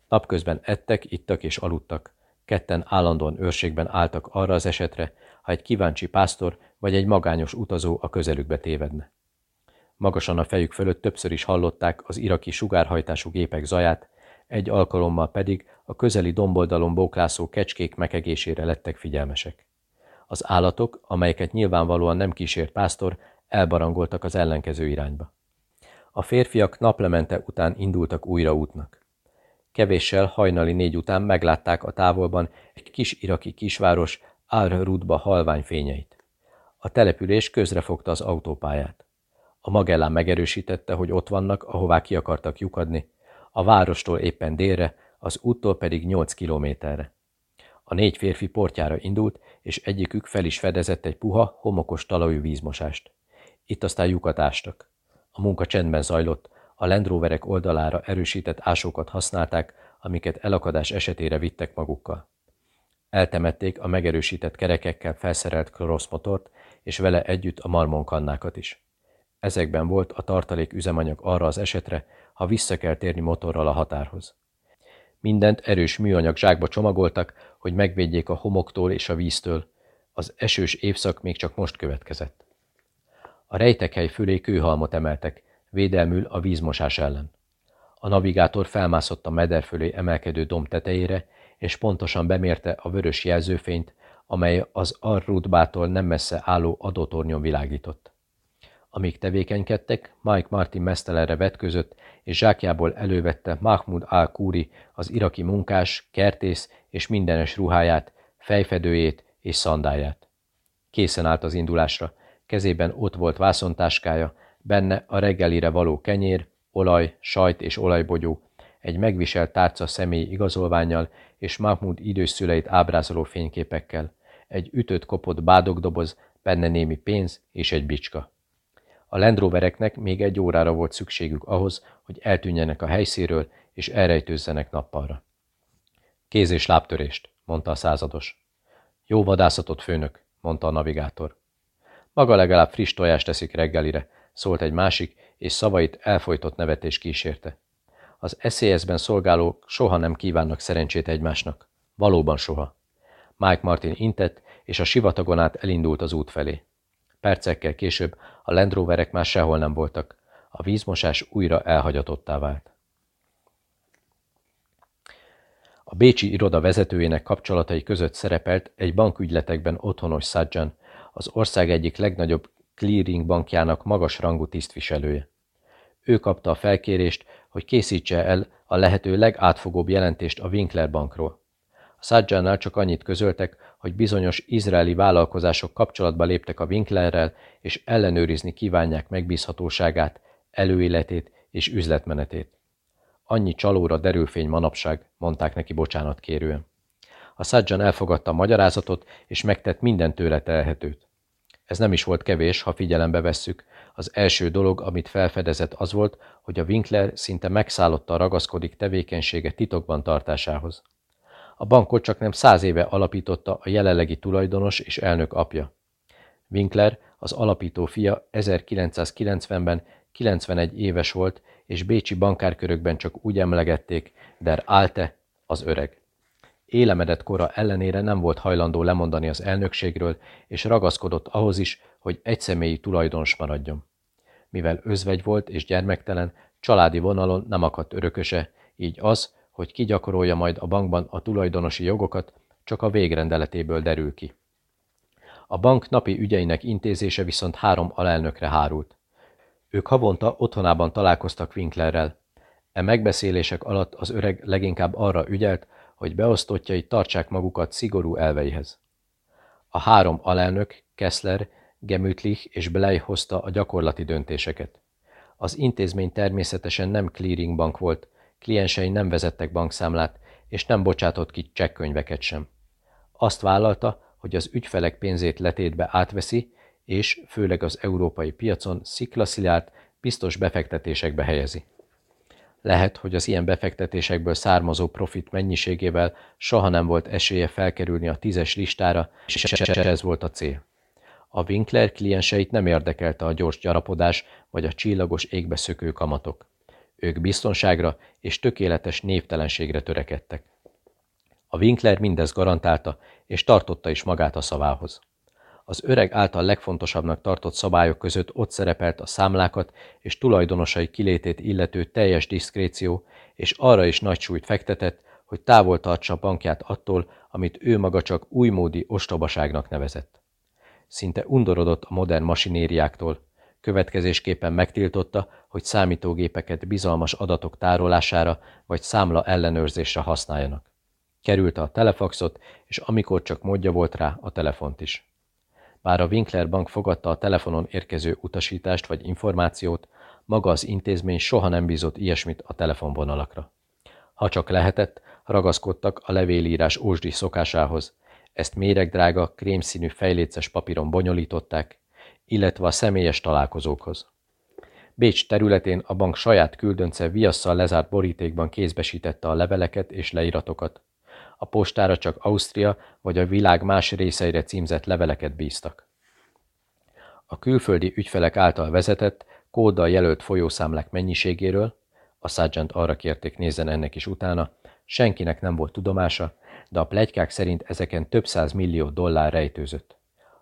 Napközben ettek, ittak és aludtak. Ketten állandóan őrségben álltak arra az esetre, ha egy kíváncsi pásztor vagy egy magányos utazó a közelükbe tévedne. Magasan a fejük fölött többször is hallották az iraki sugárhajtású gépek zaját, egy alkalommal pedig a közeli domboldalon bóklászó kecskék mekegésére lettek figyelmesek. Az állatok, amelyeket nyilvánvalóan nem kísért pásztor, elbarangoltak az ellenkező irányba. A férfiak naplemente után indultak újra útnak. Kevéssel hajnali négy után meglátták a távolban egy kis iraki kisváros Al-Rudba halvány fényeit. A település közrefogta az autópályát. A Magellán megerősítette, hogy ott vannak, ahová ki akartak lyukadni, a várostól éppen délre, az úttól pedig nyolc kilométerre. A négy férfi portjára indult, és egyikük fel is fedezett egy puha, homokos talajú vízmosást. Itt aztán lyukat. A munka csendben zajlott, a Land Roverek oldalára erősített ásókat használták, amiket elakadás esetére vittek magukkal. Eltemették a megerősített kerekekkel felszerelt crossmotort, és vele együtt a marmonkannákat is. Ezekben volt a tartalék üzemanyag arra az esetre, ha vissza kell térni motorral a határhoz. Mindent erős műanyag zsákba csomagoltak, hogy megvédjék a homoktól és a víztől. Az esős évszak még csak most következett. A rejtekhely fölé kőhalmot emeltek, védelmül a vízmosás ellen. A navigátor felmászott a meder fölé emelkedő domb tetejére, és pontosan bemérte a vörös jelzőfényt, amely az Arrudbától nem messze álló adótornyon világított. Amíg tevékenykedtek, Mike Martin mesztelenre vetközött, és zsákjából elővette Mahmud al-Kuri, az iraki munkás, kertész és mindenes ruháját, fejfedőjét és szandáját. Készen állt az indulásra, kezében ott volt vászontáskája, benne a reggelire való kenyér, olaj, sajt és olajbogyó, egy megviselt tárca személyi igazolványjal és Mahmud idős szüleit ábrázoló fényképekkel, egy ütött kopott bádogdoboz, benne némi pénz és egy bicska. A Land Rovereknek még egy órára volt szükségük ahhoz, hogy eltűnjenek a helyszíről és elrejtőzzenek nappalra. Kéz és lábtörést, mondta a százados. Jó vadászatot, főnök, mondta a navigátor. Maga legalább friss tojást teszik reggelire, szólt egy másik, és szavait elfolytott nevetés kísérte. Az SZSZ-ben szolgálók soha nem kívánnak szerencsét egymásnak. Valóban soha. Mike Martin intett, és a sivatagon át elindult az út felé. percekkel később a Land Roverek már sehol nem voltak. A vízmosás újra elhagyatottá vált. A Bécsi iroda vezetőjének kapcsolatai között szerepelt egy bankügyletekben otthonos Sajjan, az ország egyik legnagyobb clearing bankjának magas rangú tisztviselője. Ő kapta a felkérést, hogy készítse el a lehető legátfogóbb jelentést a Winkler bankról. A Sajjannál csak annyit közöltek, hogy bizonyos izraeli vállalkozások kapcsolatba léptek a Winklerrel, és ellenőrizni kívánják megbízhatóságát, előéletét és üzletmenetét. Annyi csalóra derül fény manapság, mondták neki bocsánat kérően. A Sajjan elfogadta a magyarázatot, és megtett minden tőle telhetőt. Ez nem is volt kevés, ha figyelembe vesszük. Az első dolog, amit felfedezett az volt, hogy a Winkler szinte megszállotta ragaszkodik tevékenysége titokban tartásához. A bankot csak nem száz éve alapította a jelenlegi tulajdonos és elnök apja. Winkler, az alapító fia 1990-ben 91 éves volt, és bécsi bankárkörökben csak úgy emlegették, der Alte, az öreg. Élemedett kora ellenére nem volt hajlandó lemondani az elnökségről, és ragaszkodott ahhoz is, hogy egyszemélyi tulajdonos maradjon. Mivel özvegy volt és gyermektelen, családi vonalon nem akadt örököse, így az, hogy kigyakorolja majd a bankban a tulajdonosi jogokat, csak a végrendeletéből derül ki. A bank napi ügyeinek intézése viszont három alelnökre hárult. Ők havonta otthonában találkoztak Winklerrel. E megbeszélések alatt az öreg leginkább arra ügyelt, hogy beosztottjai tartsák magukat szigorú elveihez. A három alelnök, Kessler, Gemütlich és Blei hozta a gyakorlati döntéseket. Az intézmény természetesen nem clearing bank volt, kliensei nem vezettek bankszámlát, és nem bocsátott ki csekkönyveket sem. Azt vállalta, hogy az ügyfelek pénzét letétbe átveszi, és főleg az európai piacon sziklaszilárd, biztos befektetésekbe helyezi. Lehet, hogy az ilyen befektetésekből származó profit mennyiségével soha nem volt esélye felkerülni a tízes listára, és ez volt a cél. A Winkler klienseit nem érdekelte a gyors gyarapodás vagy a csillagos égbe szökő kamatok. Ők biztonságra és tökéletes névtelenségre törekedtek. A Winkler mindezt garantálta, és tartotta is magát a szavához. Az öreg által legfontosabbnak tartott szabályok között ott szerepelt a számlákat és tulajdonosai kilétét illető teljes diszkréció, és arra is nagy súlyt fektetett, hogy távol tartsa bankját attól, amit ő maga csak újmódi ostobaságnak nevezett. Szinte undorodott a modern masinériáktól, következésképpen megtiltotta, hogy számítógépeket bizalmas adatok tárolására vagy számla ellenőrzésre használjanak. Kerülte a telefaxot, és amikor csak módja volt rá, a telefont is. Bár a Winkler Bank fogadta a telefonon érkező utasítást vagy információt, maga az intézmény soha nem bízott ilyesmit a telefonvonalakra. Ha csak lehetett, ragaszkodtak a levélírás ósdi szokásához. Ezt méregdrága, krémszínű fejléces papíron bonyolították, illetve a személyes találkozókhoz. Bécs területén a bank saját küldönce viasszal lezárt borítékban kézbesítette a leveleket és leíratokat. A postára csak Ausztria vagy a világ más részeire címzett leveleket bíztak. A külföldi ügyfelek által vezetett, kóddal jelölt folyószámlák mennyiségéről, a Sargent arra kérték nézzen ennek is utána, senkinek nem volt tudomása, de a plegykák szerint ezeken több száz millió dollár rejtőzött.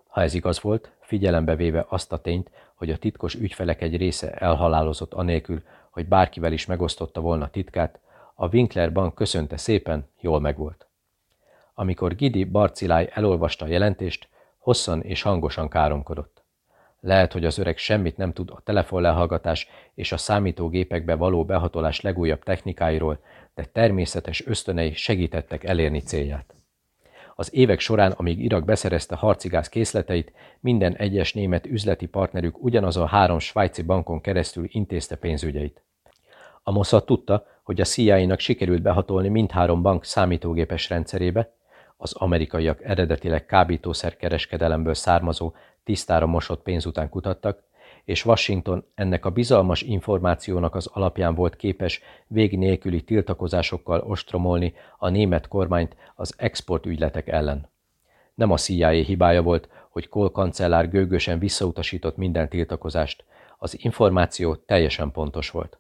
Ha ez igaz volt, figyelembe véve azt a tényt, hogy a titkos ügyfelek egy része elhalálozott anélkül, hogy bárkivel is megosztotta volna titkát, a Winkler Bank köszönte szépen, jól megvolt. Amikor Gidi Barciláj elolvasta a jelentést, hosszan és hangosan káromkodott. Lehet, hogy az öreg semmit nem tud a telefonlehallgatás és a számítógépekbe való behatolás legújabb technikáiról, de természetes ösztönei segítettek elérni célját. Az évek során, amíg Irak beszerezte harcigáz készleteit, minden egyes német üzleti partnerük ugyanazon három svájci bankon keresztül intézte pénzügyeit. A Mossad tudta, hogy a CIA-nak sikerült behatolni mindhárom bank számítógépes rendszerébe, az amerikaiak eredetileg kábítószerkereskedelemből származó, tisztára mosott pénz után kutattak, és Washington ennek a bizalmas információnak az alapján volt képes vég nélküli tiltakozásokkal ostromolni a német kormányt az exportügyletek ellen. Nem a CIA hibája volt, hogy Kohl kancellár gőgösen visszautasított minden tiltakozást, az információ teljesen pontos volt.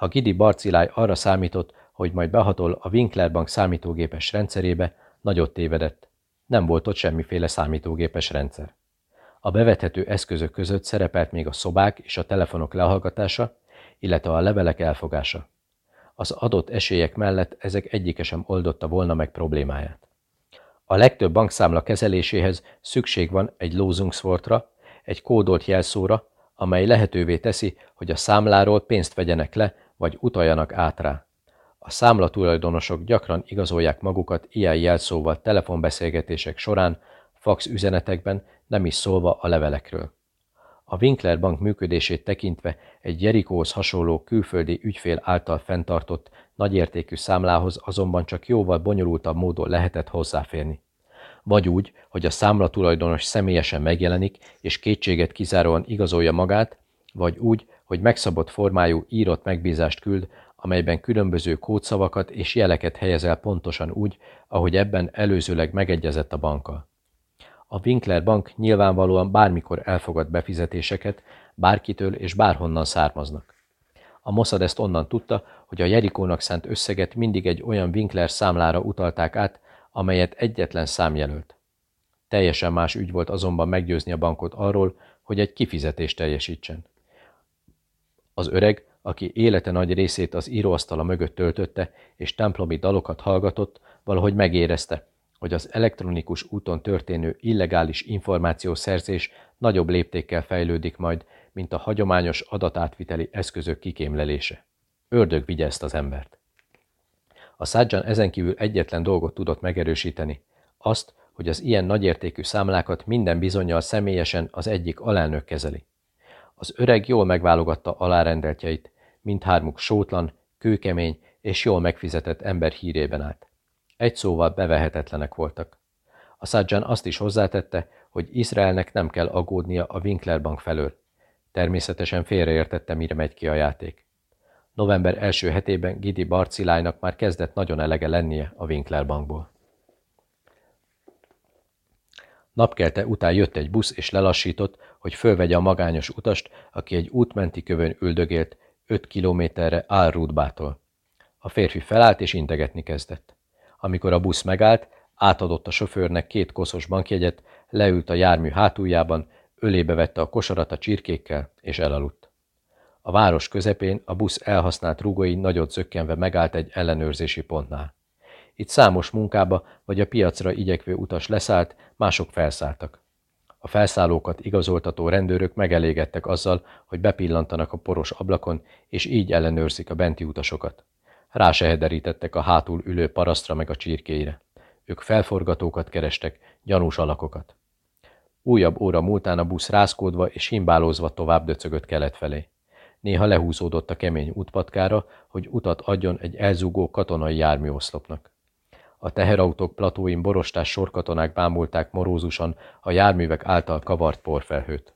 Ha Gidi Barciláj arra számított, hogy majd behatol a Winkler Bank számítógépes rendszerébe, nagyot tévedett. Nem volt ott semmiféle számítógépes rendszer. A bevethető eszközök között szerepelt még a szobák és a telefonok lehallgatása, illetve a levelek elfogása. Az adott esélyek mellett ezek egyike sem oldotta volna meg problémáját. A legtöbb bankszámla kezeléséhez szükség van egy lózungswortra, egy kódolt jelszóra, amely lehetővé teszi, hogy a számláról pénzt vegyenek le, vagy utaljanak át rá. A számla tulajdonosok gyakran igazolják magukat ilyen jelszóval telefonbeszélgetések során, fax üzenetekben, nem is szólva a levelekről. A Winkler Bank működését tekintve egy Jerikóhoz hasonló külföldi ügyfél által fenntartott nagyértékű számlához azonban csak jóval bonyolultabb módon lehetett hozzáférni. Vagy úgy, hogy a számla tulajdonos személyesen megjelenik és kétséget kizáróan igazolja magát, vagy úgy, hogy megszabott formájú írott megbízást küld, amelyben különböző kódszavakat és jeleket helyezel pontosan úgy, ahogy ebben előzőleg megegyezett a bankkal. A Winkler Bank nyilvánvalóan bármikor elfogad befizetéseket, bárkitől és bárhonnan származnak. A Mossad ezt onnan tudta, hogy a Jerikónak szánt összeget mindig egy olyan Winkler számlára utalták át, amelyet egyetlen szám jelölt. Teljesen más ügy volt azonban meggyőzni a bankot arról, hogy egy kifizetést teljesítsen. Az öreg, aki élete nagy részét az íróasztala mögött töltötte, és templomi dalokat hallgatott, valahogy megérezte, hogy az elektronikus úton történő illegális információszerzés nagyobb léptékkel fejlődik majd, mint a hagyományos adatátviteli eszközök kikémlelése. Ördög vigye ezt az embert. A Sajjan ezen kívül egyetlen dolgot tudott megerősíteni, azt, hogy az ilyen nagyértékű számlákat minden bizonyal személyesen az egyik alelnök kezeli. Az öreg jól megválogatta alárendeltjeit, mindhármuk sótlan, kőkemény és jól megfizetett ember hírében állt. Egy szóval bevehetetlenek voltak. A Sajjan azt is hozzátette, hogy Izraelnek nem kell aggódnia a Winkler Bank felől. Természetesen félreértette, mire megy ki a játék. November első hetében Gidi Barcilájnak már kezdett nagyon elege lennie a Winkler Bankból. Napkelte után jött egy busz és lelassított, hogy fölvegye a magányos utast, aki egy útmenti kövön üldögélt, öt kilométerre Álrúdbától. A férfi felállt és integetni kezdett. Amikor a busz megállt, átadott a sofőrnek két koszos bankjegyet, leült a jármű hátuljában, ölébe vette a kosarat a csirkékkel, és elaludt. A város közepén a busz elhasznált rúgói nagyot zökkenve megállt egy ellenőrzési pontnál. Itt számos munkába vagy a piacra igyekvő utas leszállt, mások felszálltak. A felszállókat igazoltató rendőrök megelégedtek azzal, hogy bepillantanak a poros ablakon, és így ellenőrzik a benti utasokat. Rá se hederítettek a hátul ülő parasztra meg a csirkéire. Ők felforgatókat kerestek, gyanús alakokat. Újabb óra múltán a busz rázkódva és himbálózva tovább döcögött kelet felé. Néha lehúzódott a kemény útpatkára, hogy utat adjon egy elzúgó katonai járműoszlopnak. A teherautók platóin borostás sorkatonák bámulták morózusan a járművek által kavart porfelhőt.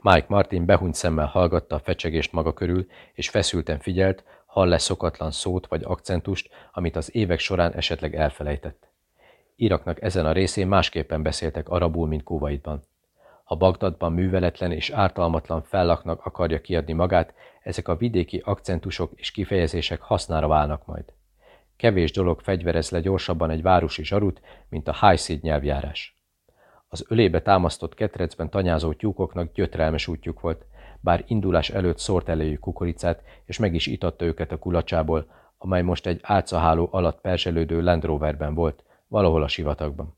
Mike Martin behunyt szemmel hallgatta a fecsegést maga körül, és feszülten figyelt, hall-e szokatlan szót vagy akcentust, amit az évek során esetleg elfelejtett. Iraknak ezen a részén másképpen beszéltek arabul, mint Kuwaitban. Ha Bagdadban műveletlen és ártalmatlan fellaknak akarja kiadni magát, ezek a vidéki akcentusok és kifejezések hasznára válnak majd. Kevés dolog fegyverez le gyorsabban egy városi zsarut, mint a high nyelvjárás. Az ölébe támasztott ketrecben tanyázó tyúkoknak gyötrelmes útjuk volt, bár indulás előtt szórt eléjük kukoricát, és meg is itatta őket a kulacsából, amely most egy álcaháló alatt perselődő Land Roverben volt, valahol a sivatagban.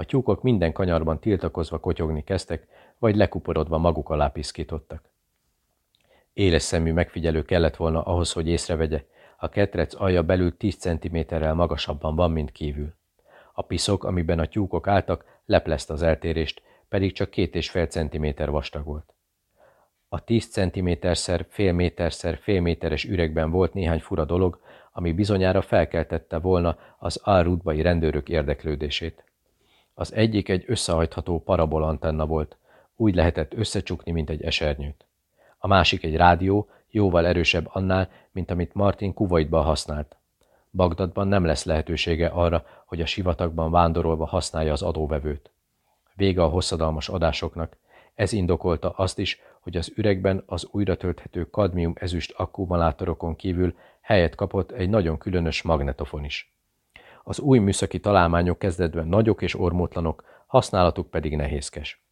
A tyúkok minden kanyarban tiltakozva kotyogni kezdtek, vagy lekuporodva maguk alá piszkítottak. Éles szemű megfigyelő kellett volna ahhoz, hogy észrevegye, a ketrec alja belül 10 cm-rel magasabban van, mint kívül. A piszok, amiben a tyúkok álltak, leplezte az eltérést, pedig csak két és fél centiméter vastag volt. A 10 cm-szer fél méterszer fél méteres üregben volt néhány fura dolog, ami bizonyára felkeltette volna az álrudbai rendőrök érdeklődését. Az egyik egy összehajtható parabolantenna volt, úgy lehetett összecsukni, mint egy esernyőt. A másik egy rádió, jóval erősebb annál, mint amit Martin Kuwaitban használt. Bagdadban nem lesz lehetősége arra, hogy a sivatagban vándorolva használja az adóvevőt. Vége a hosszadalmas adásoknak. Ez indokolta azt is, hogy az üregben az újra tölthető kadmium-ezüst akkumulátorokon kívül helyet kapott egy nagyon különös magnetofon is. Az új műszaki találmányok kezdetben nagyok és ormótlanok, használatuk pedig nehézkes.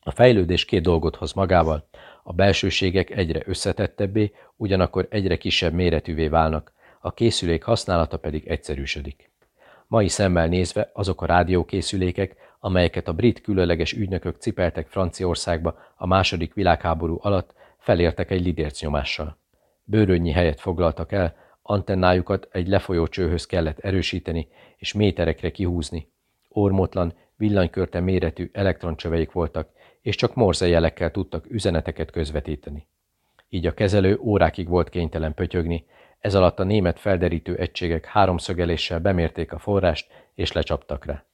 A fejlődés két dolgot hoz magával, a belsőségek egyre összetettebbé, ugyanakkor egyre kisebb méretűvé válnak, a készülék használata pedig egyszerűsödik. Mai szemmel nézve azok a rádiókészülékek, amelyeket a brit különleges ügynökök cipeltek Franciaországba a második világháború alatt, felértek egy lidérc nyomással. Bőrönnyi helyet foglaltak el, antennájukat egy lefolyó csőhöz kellett erősíteni és méterekre kihúzni. Ormotlan, villanykörte méretű elektroncsöveik voltak, és csak morze jelekkel tudtak üzeneteket közvetíteni. Így a kezelő órákig volt kénytelen pötyögni, ez alatt a német felderítő egységek háromszögeléssel bemérték a forrást, és lecsaptak rá.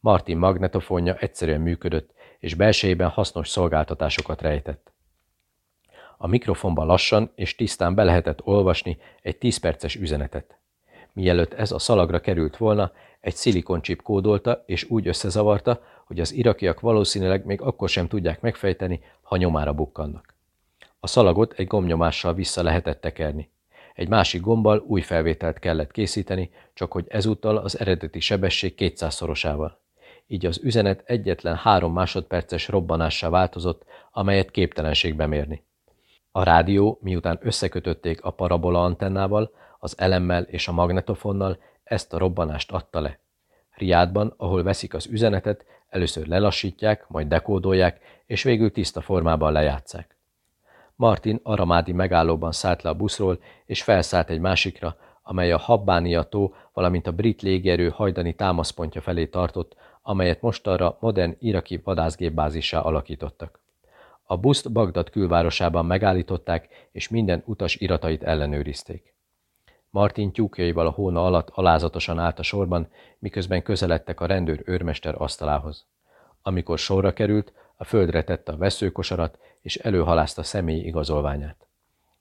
Martin magnetofonja egyszerűen működött, és belsejében hasznos szolgáltatásokat rejtett. A mikrofonban lassan és tisztán be lehetett olvasni egy 10 perces üzenetet. Mielőtt ez a szalagra került volna, egy szilikoncsip kódolta és úgy összezavarta, hogy az irakiak valószínűleg még akkor sem tudják megfejteni, ha nyomára bukkannak. A szalagot egy gombnyomással vissza lehetett tekerni. Egy másik gombbal új felvételt kellett készíteni, csak hogy ezúttal az eredeti sebesség 200-szorosával. Így az üzenet egyetlen három másodperces robbanássá változott, amelyet képtelenség bemérni. A rádió, miután összekötötték a parabola antennával, az elemmel és a magnetofonnal, ezt a robbanást adta le. Riádban, ahol veszik az üzenetet, először lelassítják, majd dekódolják, és végül tiszta formában lejátszák. Martin Aramádi megállóban szállt le a buszról, és felszállt egy másikra, amely a Habbánia tó, valamint a brit légierő hajdani támaszpontja felé tartott, amelyet mostanra modern iraki vadászgépbázissá alakítottak. A buszt Bagdad külvárosában megállították, és minden utas iratait ellenőrizték. Martin tyúkjaival a hóna alatt alázatosan állt a sorban, miközben közeledtek a rendőr őrmester asztalához. Amikor sorra került, a földre tette a veszőkosarat, és előhalázta személyi igazolványát.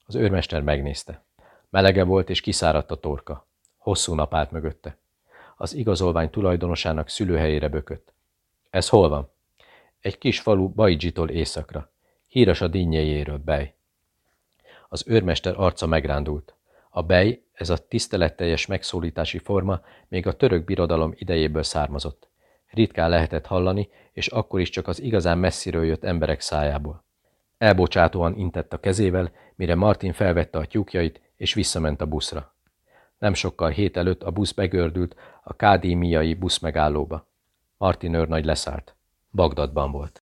Az őrmester megnézte. Melege volt, és kiszáradt a torka. Hosszú nap állt mögötte. Az igazolvány tulajdonosának szülőhelyére bökött. Ez hol van? Egy kis falu Bajdzsitól északra. Híres a dinnyejéről, Bej. Az őrmester arca megrándult. A bej, ez a tiszteletteljes megszólítási forma még a török birodalom idejéből származott. Ritkán lehetett hallani, és akkor is csak az igazán messziről jött emberek szájából. Elbocsátóan intett a kezével, mire Martin felvette a tyúkjait, és visszament a buszra. Nem sokkal hét előtt a busz begördült a kádémiai busz megállóba. Martin őrnagy leszállt. Bagdadban volt.